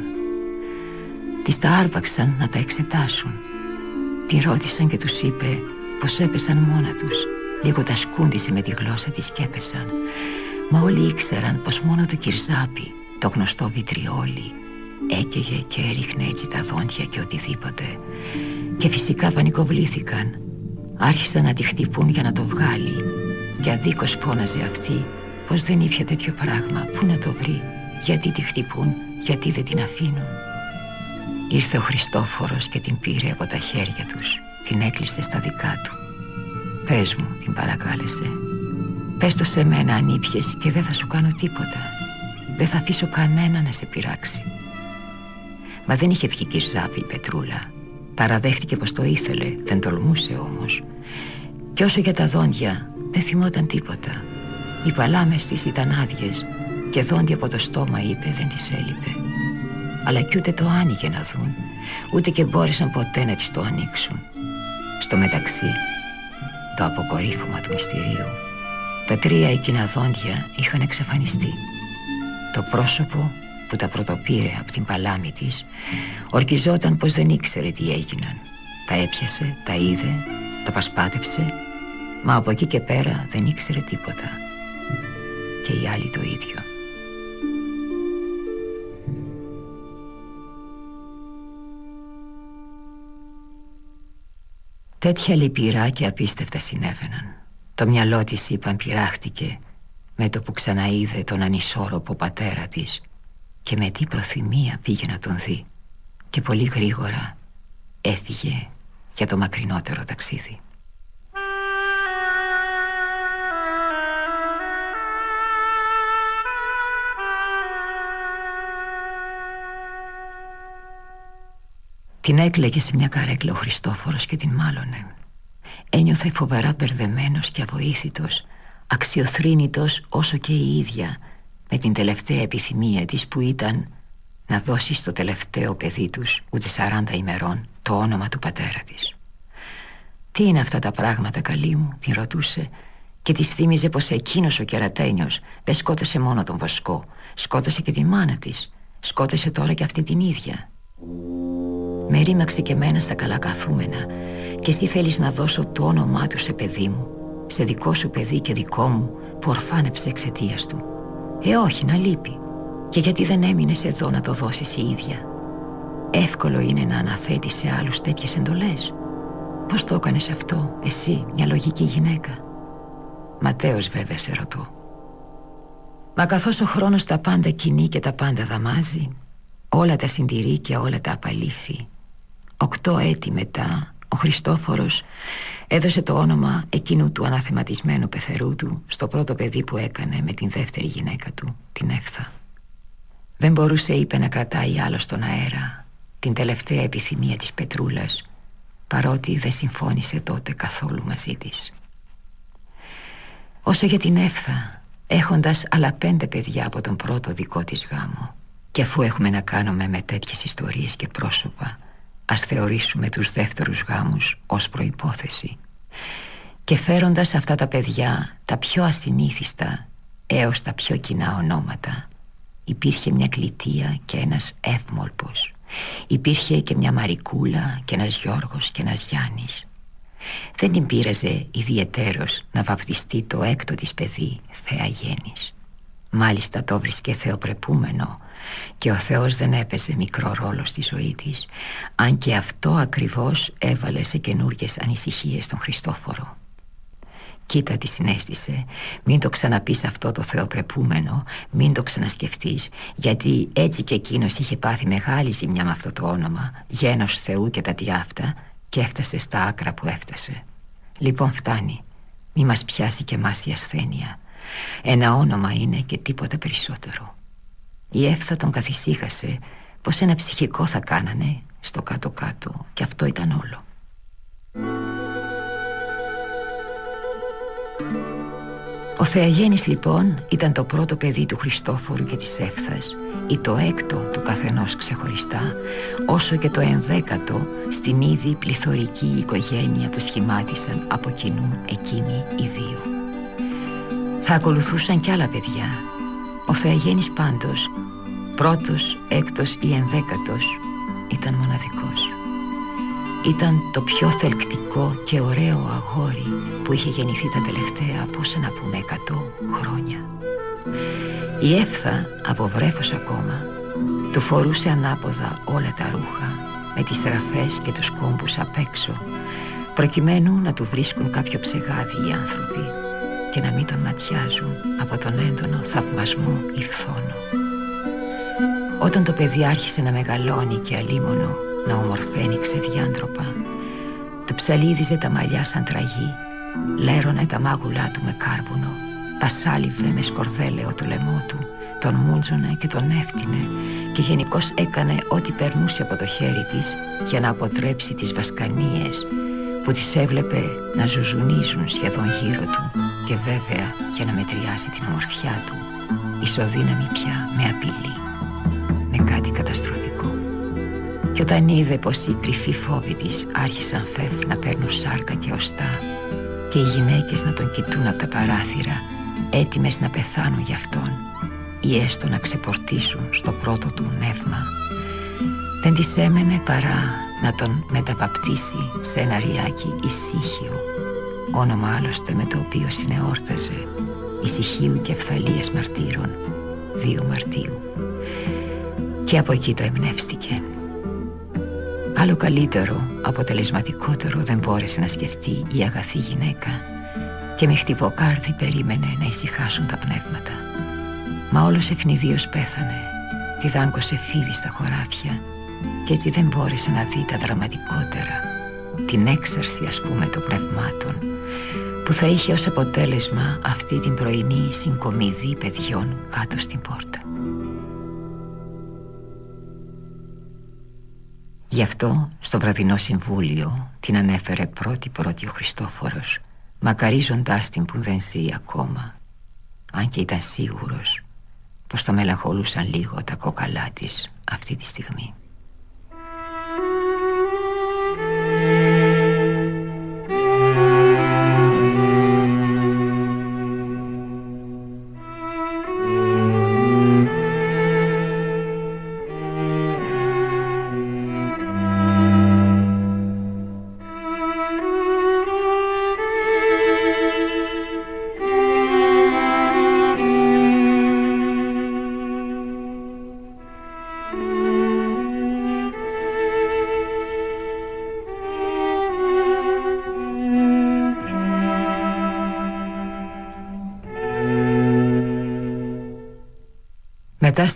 Της τα άρπαξαν να τα εξετάσουν. Τη ρώτησαν και τους είπε πως έπεσαν μόνα τους. Λίγο τα σκούντισε με τη γλώσσα της και έπεσαν. Μα όλοι ήξεραν πως μόνο το κυρζάπι, το γνωστό βιτριόλι Έκαιγε και έριχνε έτσι τα δόντια και οτιδήποτε. Και φυσικά πανικοβλήθηκαν. Άρχισαν να τη χτυπούν για να το βγάλει. Και αδίκως φώναζε αυτή πως δεν ήπια τέτοιο πράγμα. Πού να το βρει, γιατί τη χτυπούν, γιατί δεν την αφήνουν; Ήρθε ο Χριστόφορος και την πήρε από τα χέρια τους την έκλεισε στα δικά του. Πες μου την παρακάλεσε. Πες το σε μένα αν ήπιες και δεν θα σου κάνω τίποτα. Δεν θα αφήσω κανένα να σε πειράξει. Μα δεν είχε βγει κυρζάπη η Πετρούλα. Παραδέχτηκε πως το ήθελε Δεν τολμούσε όμως. Και όσο για τα δόντια δεν θυμόταν τίποτα. Οι παλάμες της ήταν άδειες Και δόντια από το στόμα είπε δεν της έλειπε. Αλλά κι ούτε το άνοιγε να δουν Ούτε και μπόρεσαν ποτέ να της το ανοίξουν Στο μεταξύ Το αποκορύφωμα του μυστηρίου Τα τρία εκείνα δόντια είχαν εξαφανιστεί. Το πρόσωπο που τα πρωτοπήρε από την παλάμη της Ορκιζόταν πως δεν ήξερε τι έγιναν. Τα έπιασε, τα είδε, τα πασπάτευσε Μα από εκεί και πέρα δεν ήξερε τίποτα. Και οι άλλοι το ίδιο Τέτοια λυπηρά και απίστευτα συνέβαιναν. Το μυαλό της είπαν πειράχτηκε Με το που ξαναείδε τον ανισόρροπο πατέρα της Και με τι προθυμία πήγε να τον δει. Και πολύ γρήγορα έφυγε για το μακρινότερο ταξίδι Την έκλαιγε σε μια καρέκλα ο Χριστόφορος και την μάλωνε. Ένιωθε φοβερά μπερδεμένος και αβοήθητος Αξιοθρύνητος όσο και η ίδια Με την τελευταία επιθυμία της που ήταν Να δώσει στο τελευταίο παιδί τους Ούτε σαράντα ημερών Το όνομα του πατέρα της. «Τι είναι αυτά τα πράγματα καλή μου» την ρωτούσε Και της θύμιζε πως εκείνος ο κερατένιος Δεν σκότωσε μόνο τον Βοσκό Σκότωσε και τη μάνα της Σκότωσε τώρα και αυτή την ίδια με ρήμαξε και μένα στα καλά καθούμενα Και εσύ θέλεις να δώσω το όνομά του σε παιδί μου. Σε δικό σου παιδί και δικό μου Που ορφάνεψε εξαιτίας του. Ε όχι να λείπει. Και γιατί δεν έμεινες εδώ να το δώσεις η ίδια; Εύκολο είναι να αναθέτεις σε άλλους τέτοιες εντολές. Πώς το έκανες αυτό Εσύ μια λογική γυναίκα; Ματέος βέβαια σε ρωτώ. Μα καθώς ο χρόνος τα πάντα κινεί και τα πάντα δαμάζει Όλα τα συντηρεί και όλα τα απαλήφει Οκτώ έτη μετά ο Χριστόφορος έδωσε το όνομα εκείνου του αναθεματισμένου πεθερού του στο πρώτο παιδί που έκανε με την δεύτερη γυναίκα του, την Εύθα. Δεν μπορούσε είπε να κρατάει άλλο στον αέρα την τελευταία επιθυμία της Πετρούλας παρότι δεν συμφώνησε τότε καθόλου μαζί της. Όσο για την Εύθα έχοντας άλλα πέντε παιδιά από τον πρώτο δικό της γάμο και αφού έχουμε να κάνουμε με τέτοιες ιστορίες και πρόσωπα Ας θεωρήσουμε τους δεύτερους γάμους ως προϋπόθεση. Και φέροντας αυτά τα παιδιά τα πιο ασυνήθιστα έως τα πιο κοινά ονόματα Υπήρχε μια κλητεία και ένας Έθμολπος. Υπήρχε και μια Μαρικούλα και ένας Γιώργος και ένας Γιάννης. Δεν την πείραζε ιδιαιτέρως να βαφτιστεί το έκτο της παιδί Θεά Γέννης Μάλιστα το βρίσκε θεοπρεπούμενο και ο Θεός δεν έπαιζε μικρό ρόλο στη ζωή της αν και αυτό ακριβώς έβαλε σε καινούργιες ανησυχίες τον Χριστόφορο. Κοίτα τι συνέστησε. Μην το ξαναπείς αυτό το θεοπρεπούμενο Μην το ξανασκεφτείς Γιατί έτσι και εκείνος είχε πάθει μεγάλη ζημιά με αυτό το όνομα Γένος Θεού και τα τι αυτά Και έφτασε στα άκρα που έφτασε. Λοιπόν φτάνει. Μη μας πιάσει και εμάς η ασθένεια. Ένα όνομα είναι και τίποτα περισσότερο η Εύθα τον καθησύχασε πως ένα ψυχικό θα κάνανε στο κάτω-κάτω και αυτό ήταν όλο. Ο Θεαγέννης λοιπόν ήταν το πρώτο παιδί του Χριστόφορου και της Εύθας ή το έκτο του καθενός ξεχωριστά όσο και το ενδέκατο στην ήδη πληθωρική οικογένεια που σχημάτισαν από κοινού εκείνοι οι δύο. Θα ακολουθούσαν κι άλλα παιδιά ο Θεαγέννης πάντως, πρώτος, έκτος ή ενδέκατος, ήταν μοναδικός. Ήταν το πιο θελκτικό και ωραίο αγόρι που είχε γεννηθεί τα τελευταία, πώς να πούμε, εκατό χρόνια. Η Εύθα, από βρέφος ακόμα, του φορούσε ανάποδα όλα τα ρούχα με τις ραφές και τους κόμπους απ' έξω προκειμένου να του βρίσκουν κάποιο ψεγάδι οι άνθρωποι και να μην τον ματιάζουν από τον έντονο θαυμασμό ή φθόνο. Όταν το παιδί άρχισε να μεγαλώνει και αλίμονο να ομορφαίνει ξεδιάντροπα, του ψαλίδιζε τα μαλλιά σαν τραγή, λέρωνε τα μάγουλά του με κάρβουνο, πασάλιβε με σκορδέλαιο το λαιμό του, τον μούντζωνε και τον έφτινε και γενικώς έκανε ό,τι περνούσε από το χέρι της για να αποτρέψει τις βασκανίες που τις έβλεπε να ζουζουνίζουν σχεδόν γύρω του και βέβαια για να μετριάσει την ομορφιά του ισοδύναμη πια με απειλή με κάτι καταστροφικό. Και όταν είδε πως οι κρυφοί φόβοι της άρχισαν φεύ να παίρνουν σάρκα και οστά και οι γυναίκες να τον κοιτούν από τα παράθυρα έτοιμες να πεθάνουν για αυτόν ή έστω να ξεπορτίσουν στο πρώτο του νεύμα δεν της έμενε παρά να τον μεταπαπτήσει σε ένα ριάκι ησύχιο όνομα άλλωστε με το οποίο συνεόρταζε ησυχίου και ευθαλίας μαρτύρων 2 Μαρτίου και από εκεί το εμπνεύστηκε. Άλλο καλύτερο, αποτελεσματικότερο δεν μπόρεσε να σκεφτεί η αγαθή γυναίκα. Και με χτυποκάρδι περίμενε να ησυχάσουν τα πνεύματα. Μα όλος ευνηδίως πέθανε, τη δάγκωσε φίδι στα χωράφια. Και έτσι δεν μπόρεσε να δει τα δραματικότερα, την έξαρση ας πούμε των πνευμάτων που θα είχε ως αποτέλεσμα αυτή την πρωινή συγκομιδή παιδιών κάτω στην πόρτα. Γι' αυτό στο βραδινό συμβούλιο την ανέφερε πρώτη-πρώτη ο Χριστόφορος μακαρίζοντάς την που δεν ζει ακόμα αν και ήταν σίγουρος πως θα μελαγχολούσαν λίγο τα κόκαλά της αυτή τη στιγμή.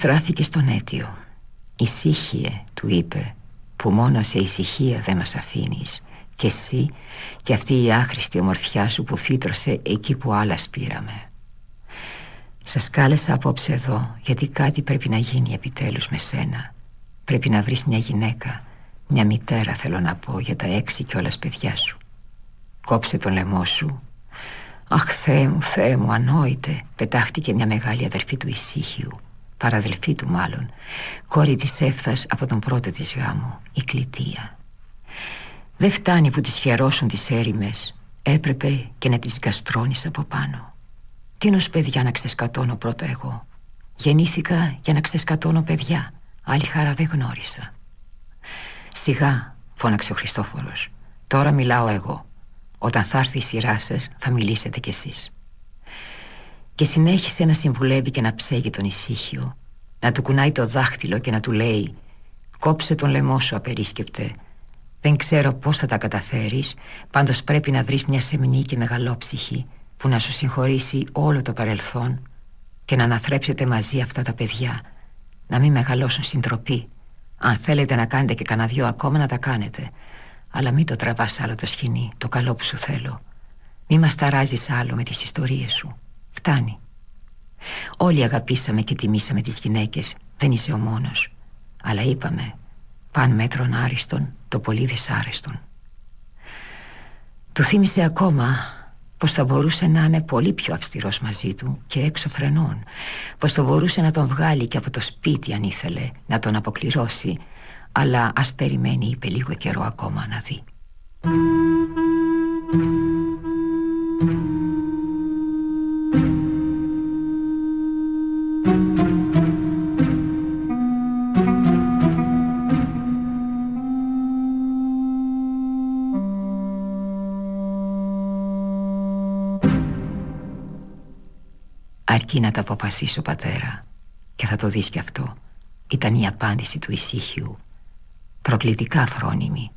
Στράφηκε στον αίτιο. Ησύχιε του είπε Που μόνο σε ησυχία δεν μας αφήνεις. Και εσύ και αυτή η άχρηστη ομορφιά σου που φύτρωσε εκεί που άλλα σπήραμε Σας κάλεσα απόψε εδώ Γιατί κάτι πρέπει να γίνει επιτέλους με σένα. Πρέπει να βρεις μια γυναίκα Μια μητέρα θέλω να πω Για τα έξι κιόλας παιδιά σου. Κόψε τον λαιμό σου. Αχ Θεέ μου, Θεέ μου, ανόητε Πετάχτηκε μια μεγάλη αδερφή του ησύχιου παραδελφή του μάλλον, κόρη της έφθας από τον πρώτο της γάμο, η Κλητία. Δεν φτάνει που τις φιαρώσουν τις έρημες, έπρεπε και να τις γκαστρώνεις από πάνω. Τίνος παιδιά να ξεσκατώνω πρώτα εγώ. Γεννήθηκα για να ξεσκατώνω παιδιά, άλλη χαρά δεν γνώρισα. Σιγά, φώναξε ο Χριστόφορος, τώρα μιλάω εγώ. Όταν θα έρθει η σειρά σας θα μιλήσετε κι εσείς και συνέχισε να συμβουλεύει και να ψέγει τον ησύχιο. Να του κουνάει το δάχτυλο και να του λέει «Κόψε τον λαιμό σου απερίσκεπτε. Δεν ξέρω πώς θα τα καταφέρεις. Πάντως πρέπει να βρεις μια σεμνή και μεγαλόψυχη που να σου συγχωρήσει όλο το παρελθόν και να αναθρέψετε μαζί αυτά τα παιδιά. Να μην μεγαλώσουν συντροπή αν θέλετε να κάνετε και κανένα δυο ακόμα να τα κάνετε. Αλλά μην το τραβάς άλλο το σκηνή το καλό που σου θέλω. Μη μας ταράζεις άλλο με τις ιστορίες σου Φτάνει. Όλοι αγαπήσαμε και τιμήσαμε τις γυναίκες. Δεν είσαι ο μόνος. Αλλά είπαμε Παν μέτρον άριστον Το πολύ δυσάρεστον Του θύμισε ακόμα Πως θα μπορούσε να είναι πολύ πιο αυστηρός μαζί του Και έξω φρενών. Πως θα μπορούσε να τον βγάλει και από το σπίτι αν ήθελε Να τον αποκληρώσει Αλλά ας περιμένει είπε λίγο καιρό ακόμα να δει Αρκεί να τα αποφασίσω πατέρα. Και θα το δεις κι αυτό. Ήταν η απάντηση του ησύχιου. Προκλητικά φρόνιμη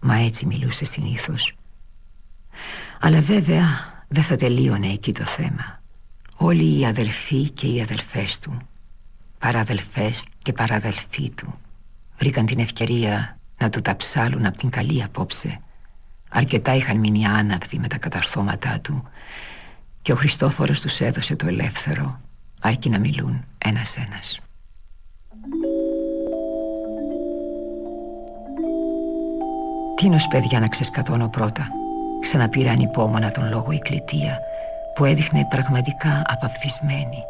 Μα έτσι μιλούσε συνήθως. Αλλά βέβαια δεν θα τελείωνε εκεί το θέμα. Όλοι οι αδελφοί και οι αδελφές του. Παραδελφές και παραδελφοί του. Βρήκαν την ευκαιρία να του τα ψάλουν από την καλή απόψε. Αρκετά είχαν μείνει άναπτοι με τα καταρθώματά του και ο Χριστόφορος τους έδωσε το ελεύθερο αρκεί να μιλούν ένας-ένας. Τίνος παιδιά να ξεσκατώνω πρώτα. Ξαναπήρε ανυπόμονα τον λόγο η κλητεία Που έδειχνε πραγματικά απαυθισμένη.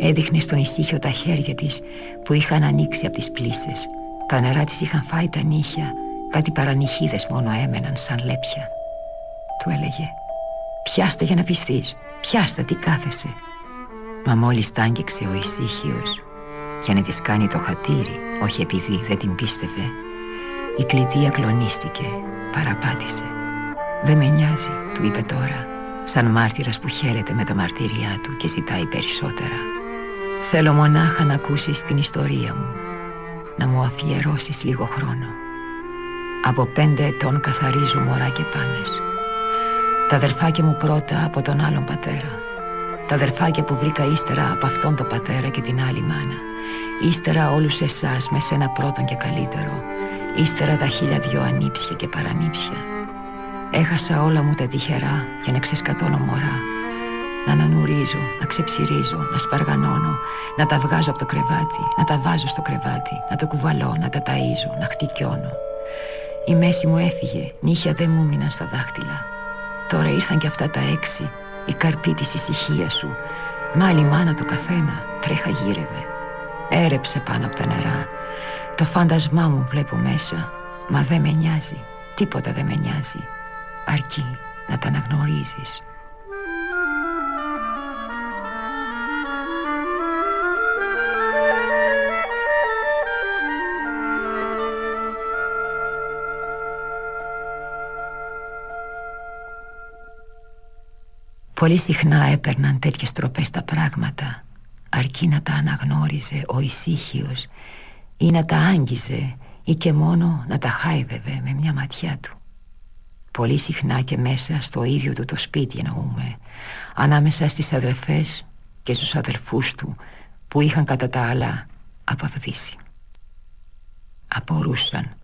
Έδειχνε στον ησύχιο τα χέρια της Που είχαν ανοίξει από τις πλήσες Τα νερά της είχαν φάει τα νύχια Κάτι παρανυχίδες μόνο έμεναν σαν λέπια. Του έλεγε Πιάστε για να πιστείς. Πιάστε τι κάθεσαι. Μα μόλις τ' άγγιξε ο ησύχιος Για να της κάνει το χατήρι Όχι επειδή δεν την πίστευε Η κλητεία κλονίστηκε Παραπάτησε. «Δεν με νοιάζει», του είπε τώρα Σαν μάρτυρας που χαίρεται με τα μαρτύριά του Και ζητάει περισσότερα. Θέλω μονάχα να ακούσεις την ιστορία μου Να μου αφιερώσεις λίγο χρόνο. Από πέντε ετών καθαρίζω μωρά και πάνες Τα αδερφάκια μου πρώτα από τον άλλον πατέρα. Τα αδερφάκια που βρήκα ύστερα από αυτόν τον πατέρα και την άλλη μάνα. Ύστερα όλους εσάς με σένα πρώτον και καλύτερο. Ύστερα τα χίλια δυο ανήψια και παρανήψια. Έχασα όλα μου τα τυχερά για να ξεσκατώνω μωρά. Να ανανουρίζω, να ξεψυρίζω, να σπαργανώνω Να τα βγάζω από το κρεβάτι, να τα βάζω στο κρεβάτι Να το κουβαλώ, να τα ταΐζω, να χτυκιώνω. Η μέση μου έφυγε, νύχια δεν μου μείναν στα δάχτυλα Τώρα ήρθαν και αυτά τα έξι, η καρπή της ησυχία σου. Μάλι μάνα το καθένα, τρέχα γύρευε. Έρεψε πάνω από τα νερά. Το φάντασμά μου βλέπω μέσα. Μα δεν με νοιάζει, τίποτα δεν με νοιάζει. Αρκεί να τα αναγνωρίζεις. Πολύ συχνά έπαιρναν τέτοιες τροπές τα πράγματα αρκεί να τα αναγνώριζε ο ησύχιος ή να τα άγγιζε ή και μόνο να τα χάιδευε με μια ματιά του. Πολύ συχνά και μέσα στο ίδιο του το σπίτι εννοούμε Ανάμεσα στις αδερφές και στους αδερφούς του Που είχαν κατά τα άλλα απαυδίσει. Απορούσαν.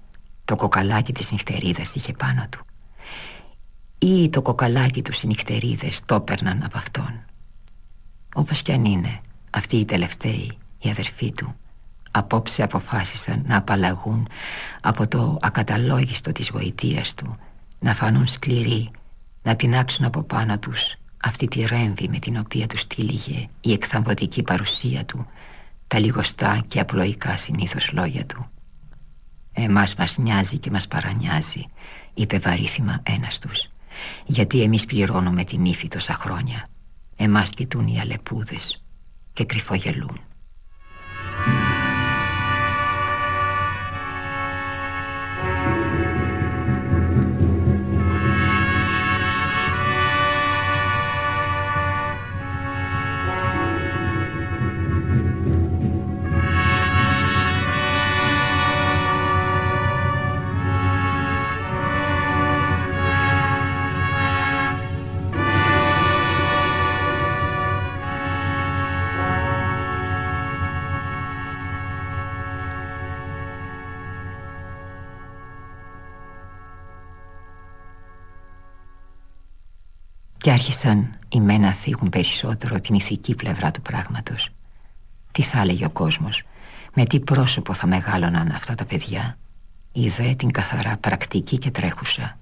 Το κοκαλάκι της νυχτερίδας είχε πάνω του Ή το κοκαλάκι τους οι νυχτερίδες το έπαιρναν από αυτόν Όπως κι αν είναι Αυτοί οι τελευταίοι, οι αδερφοί του Απόψε αποφάσισαν να απαλλαγούν από το ακαταλόγιστο της γοητείας του να φανούν σκληροί, να τεινάξουν από πάνω τους αυτή τη ρέμβη με την οποία τους τύλιγε η εκθαμβωτική παρουσία του, τα λιγοστά και απλοϊκά συνήθως λόγια του. «Εμάς μας νοιάζει και μας παρανιάζει», είπε βαρύθιμα ένας τους, «γιατί εμείς πληρώνουμε την ύφη τόσα χρόνια. Εμάς κοιτούν οι αλεπούδες και κρυφογελούν». Και άρχισαν οι μένα να θίγουν περισσότερο την ηθική πλευρά του πράγματος. Τι θα έλεγε ο κόσμος, με τι πρόσωπο θα μεγάλωναν αυτά τα παιδιά, η δε την καθαρά πρακτική και τρέχουσα.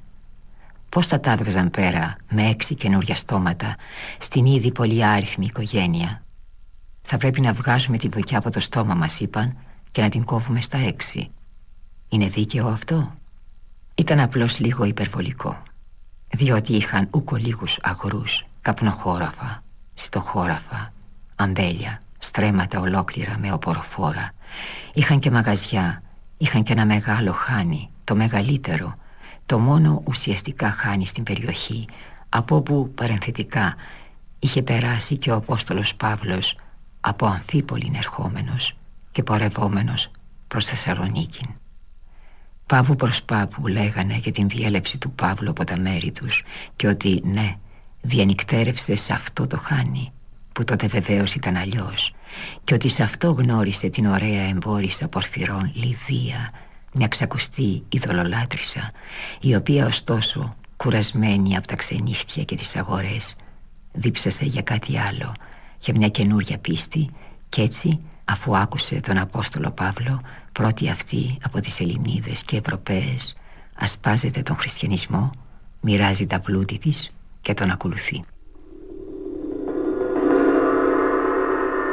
Πώς θα τα έβγαζαν πέρα με έξι καινούρια στόματα στην ήδη πολυάριθμη οικογένεια. Θα πρέπει να βγάζουμε τη δοκιά από το στόμα μας είπαν και να την κόβουμε στα έξι. Είναι δίκαιο αυτό; Ήταν απλώς λίγο υπερβολικό διότι είχαν ούκο λίγους αγρούς, καπνοχώραφα, στοχώραφα, αμπέλια, στρέμματα ολόκληρα με οποροφόρα. Είχαν και μαγαζιά, είχαν και ένα μεγάλο χάνι, το μεγαλύτερο, το μόνο ουσιαστικά χάνι στην περιοχή, από όπου παρενθετικά είχε περάσει και ο Απόστολος Παύλος από Αμφίπολην ερχόμενος και πορευόμενος προς Θεσσαλονίκη. Παύου προς Παύου λέγανε για την διέλευση του Παύλου από τα μέρη τους και ότι ναι, διανυκτέρευσε σε αυτό το χάνι που τότε βεβαίως ήταν αλλιώς και ότι σε αυτό γνώρισε την ωραία εμπόρισα πορφυρών Λιδία μια ξακουστή ειδωλολάτρησα η οποία ωστόσο κουρασμένη από τα ξενύχτια και τις αγορές δίψασε για κάτι άλλο για μια καινούρια πίστη και έτσι αφού άκουσε τον Απόστολο Παύλο πρώτη αυτή από τις Ελληνίδες και Ευρωπαίες ασπάζεται τον χριστιανισμό, μοιράζει τα πλούτη της και τον ακολουθεί.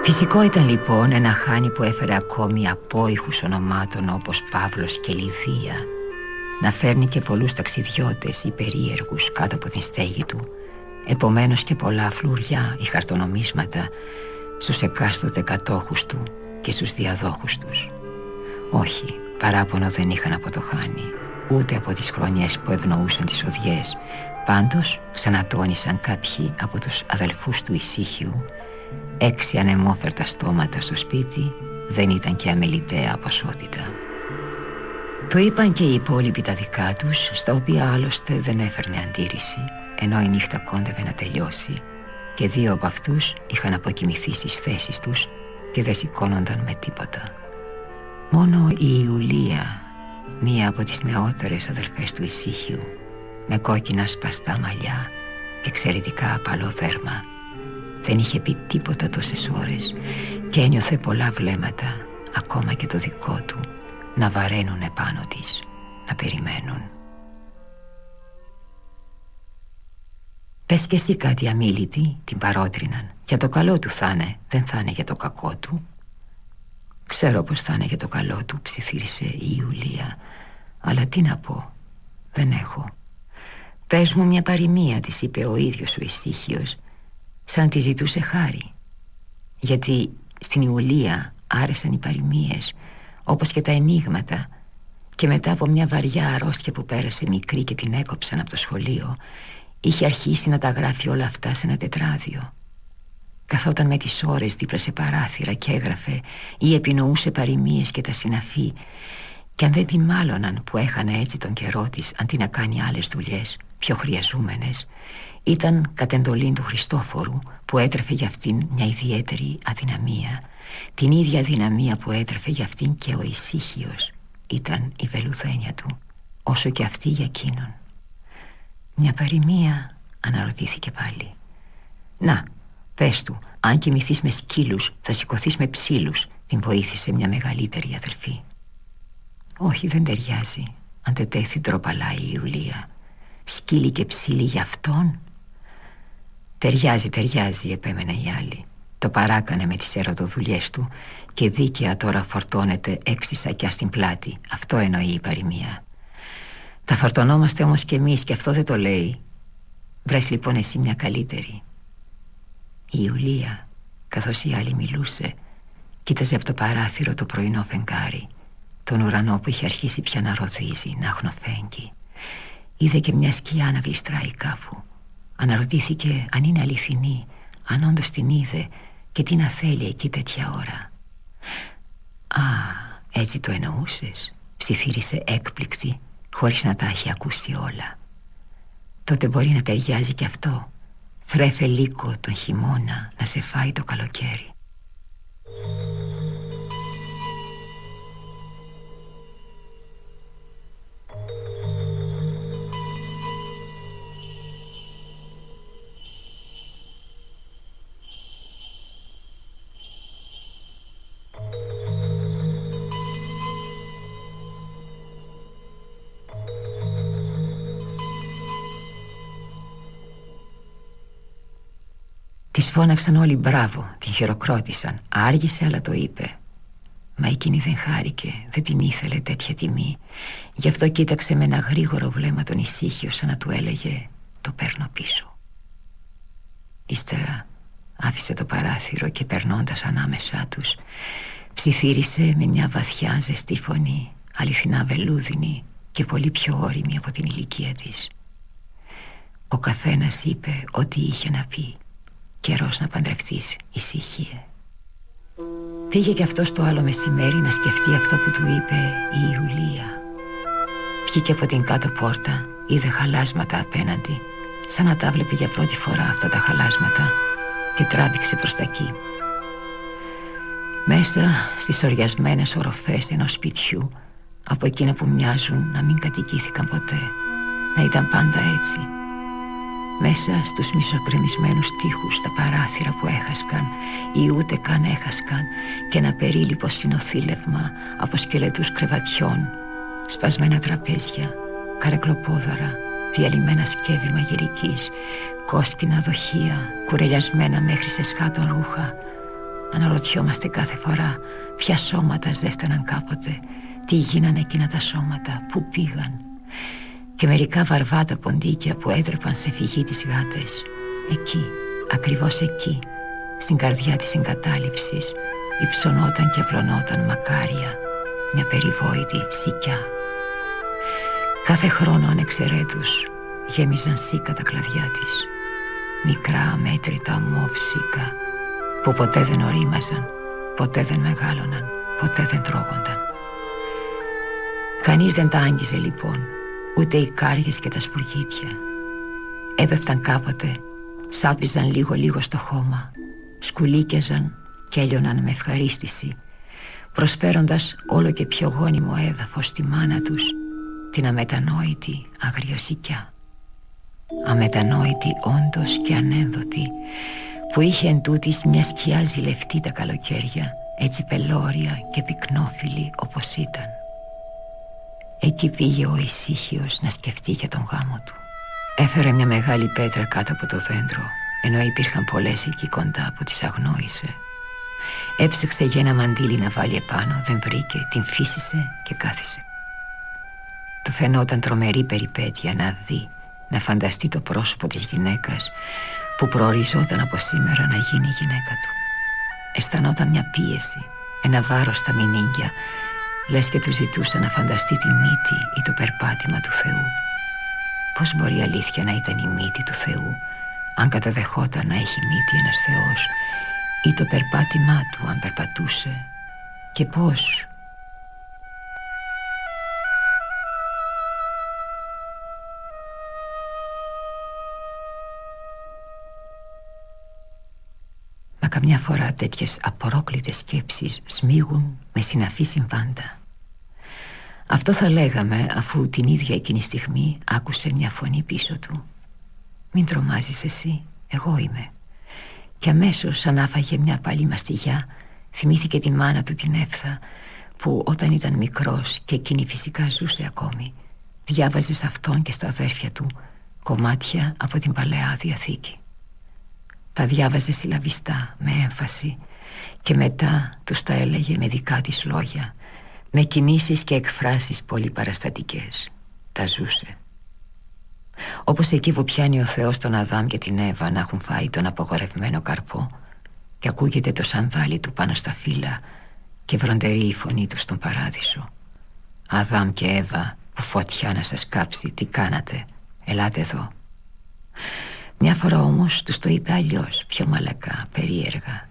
Φυσικό ήταν λοιπόν ένα χάνι που έφερε ακόμη απόϊχους ονομάτων όπως Παύλος και Λιδία να φέρνει και πολλούς ταξιδιώτες ή περίεργους κάτω από την στέγη του επομένως και πολλά φλουριά ή χαρτονομίσματα στους εκάστοτε κατόχους του και στους διαδόχους τους. Όχι, παράπονο δεν είχαν από το χάνι, ούτε από τις χρονιές που ευνοούσαν τις οδιές. Πάντως ξανατόνισαν κάποιοι από τους αδελφούς του ησύχιου Έξι ανεμόφερτα στόματα στο σπίτι δεν ήταν και αμεληταία ποσότητα. Το είπαν και οι υπόλοιποι τα δικά τους, στα οποία άλλωστε δεν έφερνε αντίρρηση, ενώ η νύχτα κόντευε να τελειώσει και δύο από αυτούς είχαν αποκοιμηθεί στις θέσεις τους και δεν σηκώνονταν με τίποτα. Μόνο η Ιουλία, μία από τις νεότερες αδελφές του ησύχιου, με κόκκινα σπαστά μαλλιά και εξαιρετικά απαλό δέρμα, δεν είχε πει τίποτα τόσες ώρες και ένιωθε πολλά βλέμματα, ακόμα και το δικό του, να βαραίνουν επάνω της, να περιμένουν. Πες και εσύ κάτι αμήλυτη, την παρότριναν. Για το καλό του θα είναι, δεν θα είναι για το κακό του. Ξέρω πως θα είναι για το καλό του, ψιθύρισε η Ιουλία. Αλλά τι να πω, δεν έχω. Πες μου μια παροιμία, της είπε ο ίδιος ο ησύχιος σαν τη ζητούσε χάρη γιατί στην Ιουλία άρεσαν οι παροιμίες όπως και τα ενίγματα και μετά από μια βαριά αρρώστια που πέρασε μικρή και την έκοψαν από το σχολείο είχε αρχίσει να τα γράφει όλα αυτά σε ένα τετράδιο. Καθόταν με τις ώρες δίπλα σε παράθυρα και έγραφε ή επινοούσε παροιμίες και τα συναφή. Και αν δεν την μάλωναν που έχανε έτσι τον καιρό της αντί να κάνει άλλες δουλειές πιο χρειαζούμενες ήταν κατ' εντολήν του Χριστόφορου που έτρεφε για αυτήν μια ιδιαίτερη αδυναμία. Την ίδια αδυναμία που έτρεφε για αυτήν και ο ησύχιος Ήταν η βελουδένια του Όσο και αυτή για εκείνον Μια παροιμία αναρωτήθηκε πάλι Να, πες του, αν κοιμηθείς με σκύλους θα σηκωθείς με ψήλους Την βοήθησε μια μεγαλύτερη αδελφή Όχι δεν ταιριάζει Αντετέθη ντροπαλά η Ιουλία Σκύλι και ψήλι για αυτόν; Ταιριάζει, ταιριάζει, επέμενε η άλλη. Το παράκανε με τις ερωτοδουλειές του και δίκαια τώρα φορτώνεται έξι σακιά στην πλάτη. Αυτό εννοεί η παροιμία. Τα φορτωνόμαστε όμως κι εμείς και αυτό δεν το λέει. Βρες λοιπόν εσύ μια καλύτερη. Η Ιουλία, καθώς η άλλη μιλούσε, κοίταζε από το παράθυρο το πρωινό φεγγάρι, τον ουρανό που είχε αρχίσει πια να ροδίζει, να χνοφέγγει. Είδε και μια σκιά να γλιστράει κάπου. Αναρωτήθηκε αν είναι αληθινή Αν όντως την είδε Και τι να θέλει εκεί τέτοια ώρα Α, έτσι το εννοούσες Ψιθύρισε έκπληκτη Χωρίς να τα έχει ακούσει όλα. Τότε μπορεί να ταιριάζει και αυτό. Θρέφε λύκο τον χειμώνα Να σε φάει το καλοκαίρι Της φώναξαν όλοι μπράβο, την χειροκρότησαν. Άργησε αλλά το είπε. Μα εκείνη δεν χάρηκε, δεν την ήθελε τέτοια τιμή. Γι' αυτό κοίταξε με ένα γρήγορο βλέμμα τον ησύχιο Σαν να του έλεγε το παίρνω πίσω Ύστερα άφησε το παράθυρο και περνώντας ανάμεσά τους Ψιθύρισε με μια βαθιά ζεστή φωνή Αληθινά βελούδινη και πολύ πιο όρημη από την ηλικία της. Ο καθένας είπε ό,τι είχε να πει Καιρός να παντρευτείς, ησυχίε Πήγε και αυτός το άλλο μεσημέρι να σκεφτεί αυτό που του είπε η Ιουλία. Βγήκε από την κάτω πόρτα, είδε χαλάσματα απέναντι Σαν να τα βλέπει για πρώτη φορά αυτά τα χαλάσματα Και τράβηξε προς τα εκεί. Μέσα στις οριασμένες οροφές ενός σπιτιού Από εκείνα που μοιάζουν να μην κατοικήθηκαν ποτέ Να ήταν πάντα έτσι μέσα στους μισοκρεμισμένους τείχους τα παράθυρα που έχασκαν ή ούτε καν έχασκαν και ένα περίλυπο συνοθήλευμα από σκελετούς κρεβατιών σπασμένα τραπέζια καρεκλοπόδαρα, διαλυμένα σκεύη μαγειρικής, κόσκινα δοχεία, κουρελιασμένα μέχρι σε σκάτω ρούχα. Αναρωτιόμαστε κάθε φορά ποια σώματα ζέσταναν κάποτε, τι γίνανε εκείνα τα σώματα, πού πήγαν. Και μερικά βαρβάτα ποντίκια που έτρεπαν σε φυγή τις γάτες. Εκεί, ακριβώς εκεί, στην καρδιά της εγκατάλειψης, υψωνόταν και απλωνόταν μακάρια μια περιβόητη σικιά. Κάθε χρόνο ανεξαιρέτους γέμιζαν σίκα τα κλαδιά της Μικρά μέτρητα μοβ σίκα που ποτέ δεν ορίμαζαν, ποτέ δεν μεγάλωναν, ποτέ δεν τρώγονταν Κανείς δεν τα άγγιζε λοιπόν, ούτε οι κάριες και τα σπουργίτια Έπεφταν κάποτε, σάπιζαν λίγο λίγο στο χώμα Σκουλίκιαζαν και έλειωναν με ευχαρίστηση Προσφέροντας όλο και πιο γόνιμο έδαφος στη μάνα τους την αμετανόητη αγριοσικιά αμετανόητη όντως και ανένδοτη που είχε εν τούτης μια σκιά ζηλευτή τα καλοκαίρια έτσι πελώρια και πυκνόφιλη όπως ήταν Εκεί πήγε ο ησύχιος να σκεφτεί για τον γάμο του. Έφερε μια μεγάλη πέτρα κάτω από το δέντρο ενώ υπήρχαν πολλές εκεί κοντά που τις αγνόησε. Έψεξε για ένα μαντίλι να βάλει επάνω, δεν βρήκε, την φύσισε και κάθισε. Του φαινόταν τρομερή περιπέτεια να δει, να φανταστεί το πρόσωπο της γυναίκας που προοριζόταν από σήμερα να γίνει η γυναίκα του. Αισθανόταν μια πίεση, ένα βάρος στα μηνύγκια, λες και του ζητούσε να φανταστεί τη μύτη ή το περπάτημα του Θεού. Πώς μπορεί η αλήθεια να ήταν η μύτη του Θεού, αν καταδεχόταν να έχει μύτη ένας Θεός, ή το περπάτημά του αν περπατούσε, και πώς; Καμιά φορά τέτοιες απρόκλητες σκέψεις σμίγουν με συναφή συμβάντα. Αυτό θα λέγαμε αφού την ίδια εκείνη στιγμή άκουσε μια φωνή πίσω του. «Μην τρομάζεις εσύ, εγώ είμαι». Και αμέσως ανάφαγε μια παλή μαστιγιά θυμήθηκε τη μάνα του την Εύθα που όταν ήταν μικρός και εκείνη φυσικά ζούσε ακόμη διάβαζε σε αυτόν και στα αδέρφια του κομμάτια από την Παλαιά Διαθήκη. Τα διάβαζε συλλαβιστά, με έμφαση και μετά τους τα έλεγε με δικά της λόγια με κινήσεις και εκφράσεις πολύ παραστατικές. Τα ζούσε. Όπως εκεί που πιάνει ο Θεός τον Αδάμ και την Εύα να έχουν φάει τον απογορευμένο καρπό και ακούγεται το σανδάλι του πάνω στα φύλλα και βροντερεί η φωνή του στον παράδεισο. Αδάμ και Εύα που φωτιά να σας κάψει, τι κάνατε, ελάτε εδώ. Μια φορά όμως τους το είπε αλλιώς, πιο μαλακά, περίεργα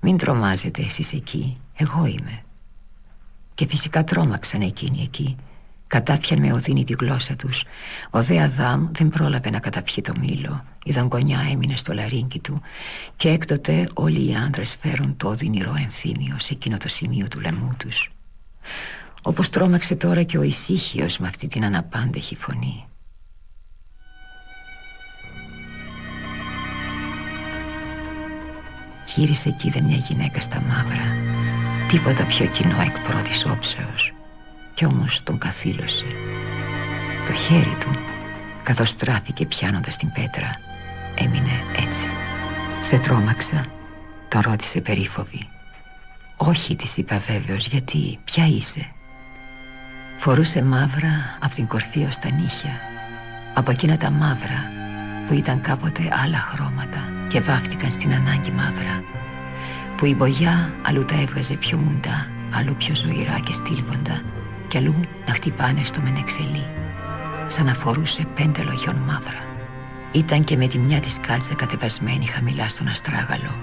Μην τρομάζετε εσείς εκεί, εγώ είμαι Και φυσικά τρόμαξαν εκείνοι εκεί. Κατάπιαν με οδύνη τη γλώσσα τους. Ο δε Αδάμ δεν πρόλαβε να καταπιεί το μήλο. Η δαγκονιά έμεινε στο λαρίνκι του. Και έκτοτε όλοι οι άντρες φέρουν το οδυνηρό ενθύμιο Σε εκείνο το σημείο του λαιμού τους. Όπως τρόμαξε τώρα και ο ησύχιος με αυτή την αναπάντεχη φωνή. Γύρισε εκεί είδε μια γυναίκα στα μαύρα Τίποτα πιο κοινό εκ πρώτης όψεως. Κι όμως τον καθήλωσε. Το χέρι του Καθώς στράφηκε πιάνοντας την πέτρα Έμεινε έτσι. Σε τρόμαξα Τον ρώτησε περίφοβη. Όχι της είπα βέβαιος γιατί Ποια είσαι; Φορούσε μαύρα από την κορφή ως τα νύχια. Από εκείνα τα μαύρα που ήταν κάποτε άλλα χρώματα και βάφτηκαν στην ανάγκη μαύρα που η μπογιά αλλού τα έβγαζε πιο μουντά αλλού πιο ζωηρά και στήλβοντα και αλλού να χτυπάνε στο μενεξελί σαν να φορούσε πέντε λογιών μαύρα. Ήταν και με τη μια της κάλτσα κατεβασμένη χαμηλά στον αστράγαλο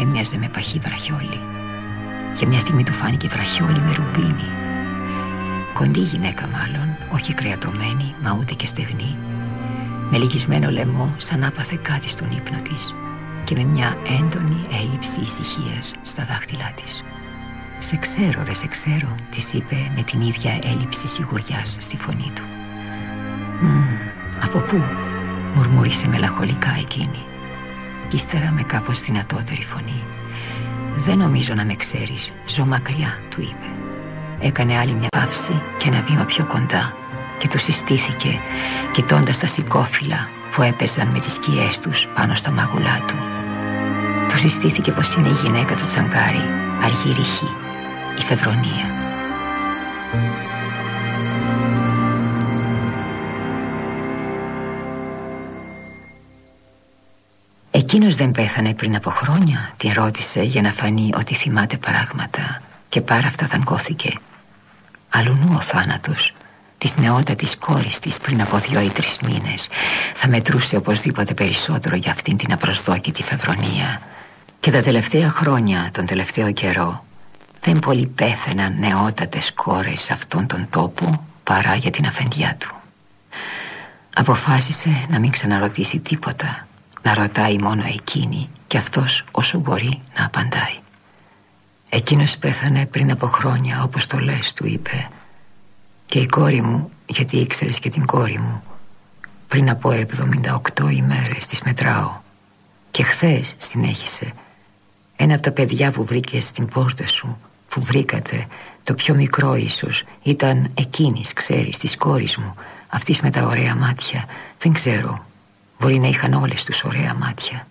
έμοιαζε με παχύ βραχιόλι. Και μια στιγμή του φάνηκε βραχιόλι με ρουμπίνι. Κοντή γυναίκα μάλλον όχι κρεατωμένη μα ούτε και στεγνή. Με λυγισμένο λαιμό σαν άπαθε κάτι στον ύπνο της και με μια έντονη έλλειψη ησυχίας στα δάχτυλά της. «Σε ξέρω, δεν σε ξέρω», της είπε με την ίδια έλλειψη σιγουριάς στη φωνή του. «Από πού» μουρμούρισε μελαγχολικά εκείνη κι ύστερα με κάπως δυνατότερη φωνή «Δεν νομίζω να με ξέρεις, ζω μακριά», του είπε. Έκανε άλλη μια παύση και ένα βήμα πιο κοντά και του συστήθηκε κοιτώντας τα σηκώφυλλα που έπαιζαν με τις σκιές τους πάνω στα μάγουλά του. Του συστήθηκε πως είναι η γυναίκα του Τσαγκάρη, Αργυριχή, η Φεβρονία. Εκείνος δεν πέθανε πριν από χρόνια Την ρώτησε για να φανεί ότι θυμάται πράγματα Και πάρα αυτά δαγκώθηκε. Αλλουνού ο θάνατος Της νεότατης κόρης της πριν από δυο ή τρεις μήνες. Θα μετρούσε οπωσδήποτε περισσότερο για αυτήν την απροσδόκητη φευρονία Και τα τελευταία χρόνια, τον τελευταίο καιρό Δεν πολύ πέθαιναν νεότατες κόρες σε αυτόν τον τόπο Παρά για την αφεντιά του. Αποφάσισε να μην ξαναρωτήσει τίποτα να ρωτάει μόνο εκείνη και αυτός όσο μπορεί να απαντάει. Εκείνος πέθανε πριν από χρόνια όπως το λες του είπε. Και η κόρη μου γιατί ήξερες και την κόρη μου πριν από 78 ημέρες τις μετράω. Και χθες συνέχισε ένα από τα παιδιά που βρήκε στην πόρτα σου που βρήκατε το πιο μικρό ίσως ήταν εκείνης ξέρεις της κόρης μου αυτής με τα ωραία μάτια. Δεν ξέρω. Μπορεί να είχαν όλες τους ωραία μάτια